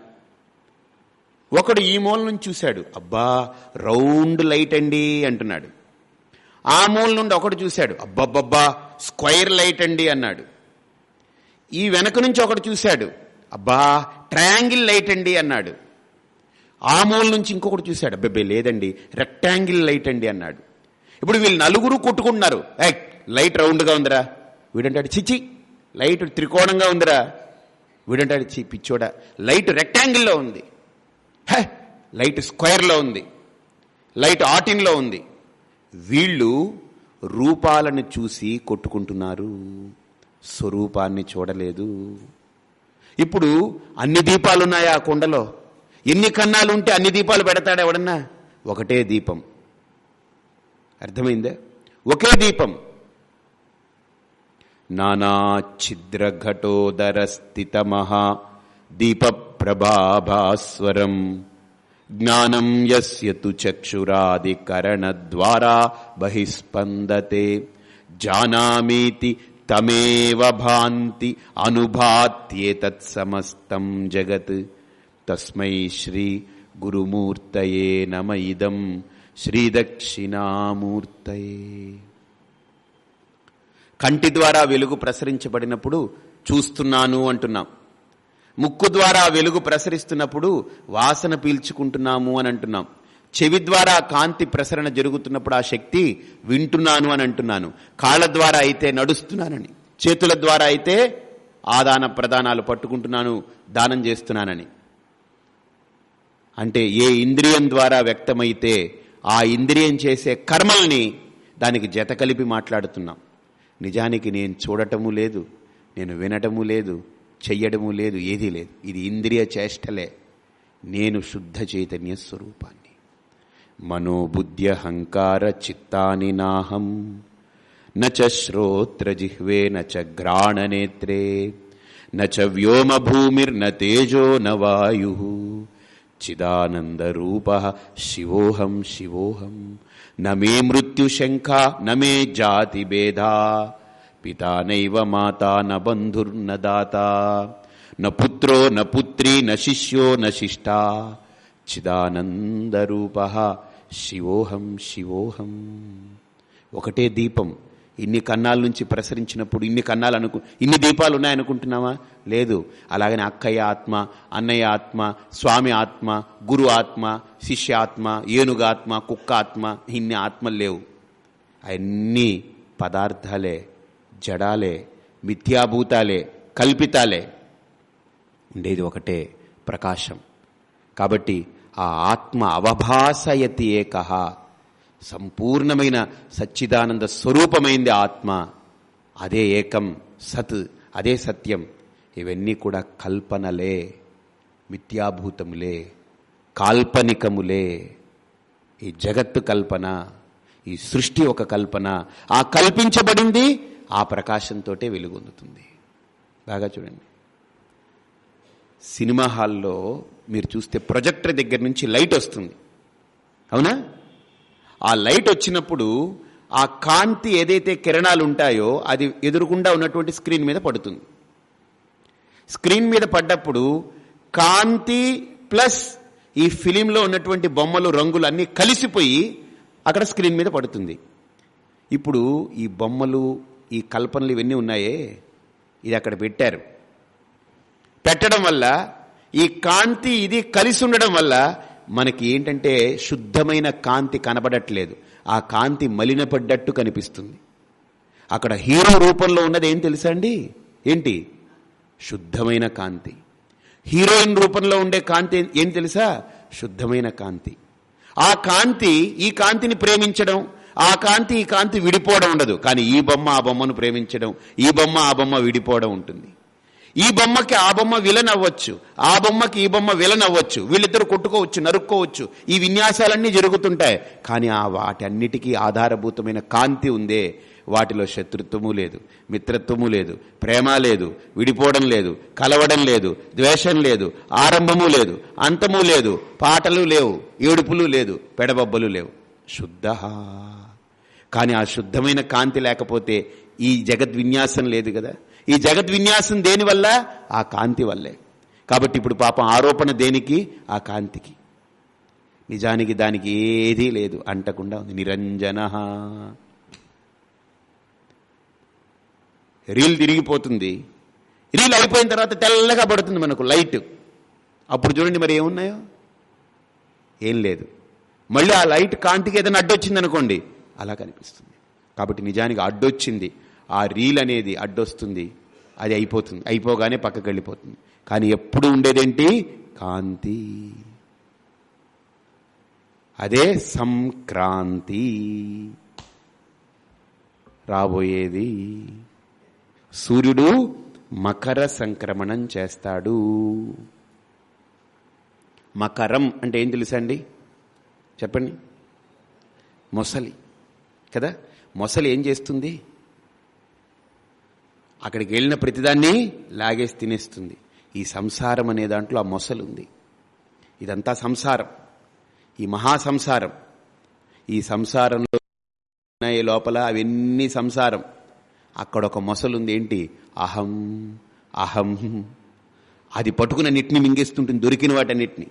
ఒకడు ఈ మూల నుంచి చూశాడు. అబ్బా రౌండ్ లైట్ అండి అంటున్నాడు. ఆ మూల నుండి ఒకడు చూశాడు. అబ్బబ్బబ్బా స్క్వైర్ లైట్ అండి అన్నాడు. ఈ వెనక నుంచి ఒకడు చూశాడు. అబ్బా ట్రయాంగిల్ లైట్ అండి అన్నాడు. ఆ మూల నుంచి ఇంకొకటి చూశాడు. అబ్బబ్బే లేదండి రెక్టాంగిల్ లైట్ అండి అన్నాడు. ఇప్పుడు వీళ్ళు నలుగురు కొట్టుకుంటున్నారు. ఏ లైట్ రౌండ్గా ఉందిరా. వీడంటాడు చిచి లైట్ త్రికోణంగా ఉందిరా. వీడంటాడు చి పిచ్చోడా లైట్ రెక్టాంగిల్లో ఉంది. హే లైట్ స్క్వేర్లో ఉంది. లైట్ ఆటిన్లో ఉంది. వీళ్ళు రూపాలను చూసి కొట్టుకుంటున్నారు. స్వరూపాన్ని చూడలేదు. ఇప్పుడు అన్ని దీపాలున్నాయా ఆ కొండలో? ఎన్ని కన్నాలు ఉంటే అన్ని దీపాలు పెడతాడు ఎవడన్నా? ఒకటే దీపం. అర్థమైందా? ఒకే దీపం. నానా నానాఛిద్రఘటోదర స్థితమహా దీప ప్రభాభాస్వరం. జ్ఞానం యస్య తు చక్షురాదికరణద్వారా బహిస్పందతే. జానామీతి తమేవ భాంతి అనుభాత్యేతత్ సమస్తం జగత్. తస్మై శ్రీ గురుమూర్తయే నమ ఇదం శ్రీదక్షిణామూర్తయే. కంటి ద్వారా వెలుగు ప్రసరించబడినప్పుడు చూస్తున్నాను అంటున్నాం. ముక్కు ద్వారా వెలుగు ప్రసరిస్తున్నప్పుడు వాసన పీల్చుకుంటున్నాము అని అంటున్నాం. చెవి ద్వారా కాంతి ప్రసరణ జరుగుతున్నప్పుడు ఆ శక్తి వింటున్నాను అని అంటున్నాను. కాళ్ళ ద్వారా అయితే నడుస్తున్నానని చేతుల ద్వారా అయితే ఆదాన ప్రదానాలు పట్టుకుంటున్నాను దానం చేస్తున్నానని. అంటే ఏ ఇంద్రియం ద్వారా వ్యక్తమైతే ఆ ఇంద్రియం చేసే కర్మల్ని దానికి జత కలిపి మాట్లాడుతున్నాం. నిజానికి నేను చూడటము లేదు నేను వినటము లేదు చెయ్యడము లేదు ఏదీ లేదు. ఇది ఇంద్రియ చేష్టలే. నేను శుద్ధ చైతన్య స్వరూపాన్ని. మనోబుద్ధ్యహంకార చిత్తాని నాహం. నచ శ్రోత్రజిహ్వే నచ గ్రాణనేత్రే నచ వ్యోమభూమిర్న తేజో న వాయు. చిదానందరూప శివోహం శివోహం. నమే మే మృత్యుశంఖ నమే జాతి భేదా పితా నైవ మాతా న బంధుర్న దాత. న పుత్రో న పుత్రీ న శిష్యో న శిష్టా. చిదానందరూప శివోహం శివోహం. ఒకటే దీపం. ఇన్ని కన్నాల నుంచి ప్రసరించినప్పుడు ఇన్ని కన్నాలు అనుకు ఇన్ని దీపాలు ఉన్నాయనుకుంటున్నావా? లేదు. అలాగనే అక్కయ్య ఆత్మ అన్నయ్య ఆత్మ స్వామి ఆత్మ గురు ఆత్మ శిష్య ఆత్మ ఏనుగాత్మ కుక్క ఆత్మ ఇన్ని ఆత్మలు లేవు. అన్ని పదార్థాలే. జడాలే మిథ్యాభూతాలే కల్పితాలే. ఉండేది ఒకటే ప్రకాశం. కాబట్టి ఆ ఆత్మ అవభాసయతి ఏకహ సంపూర్ణమైన సచ్చిదానంద స్వరూపమైంది ఆత్మ. అదే ఏకం సత్ అదే సత్యం. ఇవన్నీ కూడా కల్పనలే మిథ్యాభూతములే కాల్పనికములే. ఈ జగత్తు కల్పన ఈ సృష్టి ఒక కల్పన. ఆ కల్పించబడింది ఆ ప్రకాశంతోటే వెలుగొందుతుంది. బాగా చూడండి. సినిమా హాల్లో మీరు చూస్తే ప్రొజెక్టర్ దగ్గర నుంచి లైట్ వస్తుంది. అవునా? ఆ లైట్ వచ్చినప్పుడు ఆ కాంతి ఏదైతే కిరణాలు ఉంటాయో అది ఎదురుకుండా ఉన్నటువంటి స్క్రీన్ మీద పడుతుంది. స్క్రీన్ మీద పడ్డప్పుడు కాంతి ప్లస్ ఈ ఫిలింలో ఉన్నటువంటి బొమ్మలు రంగులు అన్నీ కలిసిపోయి అక్కడ స్క్రీన్ మీద పడుతుంది. ఇప్పుడు ఈ బొమ్మలు ఈ కల్పనలు ఇవన్నీ ఉన్నాయే? ఇది అక్కడ పెట్టారు. పెట్టడం వల్ల ఈ కాంతి ఇది కలిసి ఉండడం వల్ల మనకి ఏంటంటే శుద్ధమైన కాంతి కనబడట్లేదు. ఆ కాంతి మలినపడ్డట్టు కనిపిస్తుంది. అక్కడ హీరో రూపంలో ఉన్నది ఏం తెలుసా అండి? ఏంటి? శుద్ధమైన కాంతి. హీరోయిన్ రూపంలో ఉండే కాంతి ఏం తెలుసా? శుద్ధమైన కాంతి. ఆ కాంతి ఈ కాంతిని ప్రేమించడం ఆ కాంతి ఈ కాంతి విడిపోవడం ఉండదు. కానీ ఈ బొమ్మ ఆ బొమ్మను ప్రేమించడం ఈ బొమ్మ ఆ బొమ్మ విడిపోవడం ఉంటుంది. ఈ బొమ్మకి ఆ బొమ్మ విలన్ అవ్వచ్చు. ఆ బొమ్మకి ఈ బొమ్మ విలన్ అవ్వచ్చు. వీళ్ళిద్దరు కొట్టుకోవచ్చు నరుక్కోవచ్చు. ఈ విన్యాసాలన్నీ జరుగుతుంటాయి. కానీ ఆ వాటన్నిటికీ ఆధారభూతమైన కాంతి ఉందే. వాటిలో శత్రుత్వము లేదు మిత్రత్వము లేదు ప్రేమ లేదు విడిపోవడం లేదు కలవడం లేదు ద్వేషం లేదు ఆరంభము లేదు అంతము లేదు పాటలు లేవు ఏడుపులు లేదు పెడబొబ్బలు లేవు. శుద్ధ కానీ ఆ శుద్ధమైన కాంతి లేకపోతే ఈ జగద్విన్యాసం లేదు కదా. ఈ జగద్విన్యాసం దేనివల్ల ఆ కాంతి వల్లే. కాబట్టి ఇప్పుడు పాపం ఆరోపణ దేనికి? ఆ కాంతికి. నిజానికి దానికి ఏదీ లేదు. అంటకుండా ఉంది. నిరంజన. రీల్ తిరిగిపోతుంది. రీల్ అయిపోయిన తర్వాత తెల్లగా పడుతుంది మనకు లైట్. అప్పుడు చూడండి మరి ఏమున్నాయో? ఏం లేదు. మళ్ళీ ఆ లైట్ కాంతికి ఏదైనా అడ్డొచ్చింది అనుకోండి అలా కనిపిస్తుంది. కాబట్టి నిజానికి అడ్డొచ్చింది. ఆ రీల్ అనేది అడ్డొస్తుంది. అది అయిపోతుంది. అయిపోగానే పక్కకి వెళ్ళిపోతుంది. కానీ ఎప్పుడు ఉండేదేంటి? కాంతి. అదే సంక్రాంతి. రాబోయేది. సూర్యుడు మకర సంక్రమణం చేస్తాడు. మకరం అంటే ఏం తెలుసండి? చెప్పండి. మొసలి. కదా? మొసలు ఏం చేస్తుంది? అక్కడికి వెళ్ళిన ప్రతిదాన్ని లాగేసి తినేస్తుంది. ఈ సంసారం అనే దాంట్లో ఆ మొసలు ఉంది. ఇదంతా సంసారం. ఈ మహా సంసారం ఈ సంసారంలో ఉన్నాయి లోపల అవన్నీ సంసారం. అక్కడ ఒక మొసలు ఉంది. ఏంటి? అహం అహం. అది పట్టుకున్న నిట్ని మింగేస్తుంటుంది. దొరికిన వాటన్నిటిని.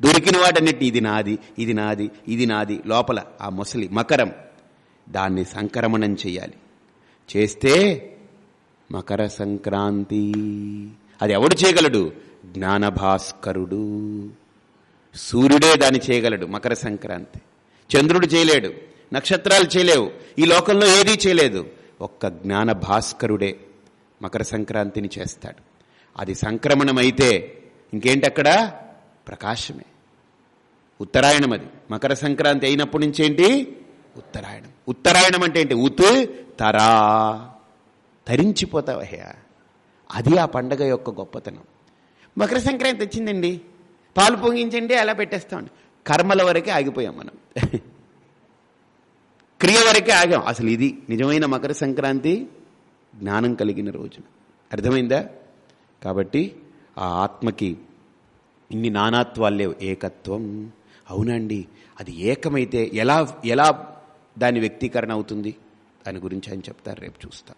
దొరికిన వాటన్నిటిని. ఇది నాది ఇది నాది ఇది నాది. లోపల ఆ మొసలి మకరం. దాన్ని సంక్రమణం చేయాలి చేస్తే మకర సంక్రాంతి. అది ఎవడు చేయగలడు? జ్ఞానభాస్కరుడు. సూర్యుడే దాన్ని చేయగలడు మకర సంక్రాంతి. చంద్రుడు చేయలేడు. నక్షత్రాలు చేయలేవు. ఈ లోకంలో ఏదీ చేయలేదు. ఒక్క జ్ఞాన భాస్కరుడే మకర సంక్రాంతిని చేస్తాడు. అది సంక్రమణమైతే ఇంకేంటక్కడ? ప్రకాశమే. ఉత్తరాయణం అది మకర సంక్రాంతి అయినప్పటి నుంచేంటి? ఏంటి ఉత్తరాయణం. ఉత్తరాయణం అంటే ఏంటి? ఉత్ తరా. తరించిపోతావయ్యా అది ఆ పండగ యొక్క గొప్పతనం. మకర సంక్రాంతి వచ్చిందండి. పాలు పొంగించండి అలా పెట్టేస్తామండి కర్మల వరకే ఆగిపోయాం మనం. క్రియ వరకే ఆగాం. అసలు ఇది నిజమైన మకర సంక్రాంతి జ్ఞానం కలిగిన రోజున అర్థమైందా? కాబట్టి ఆ ఆత్మకి ఇన్ని నానాత్వాలు లేవు. ఏకత్వం. అవునండి అది ఏకమైతే ఎలా ఎలా దాని వ్యక్తీకరణ అవుతుంది. దాని గురించి ఆయన చెప్తారు. రేపు చూస్తాం.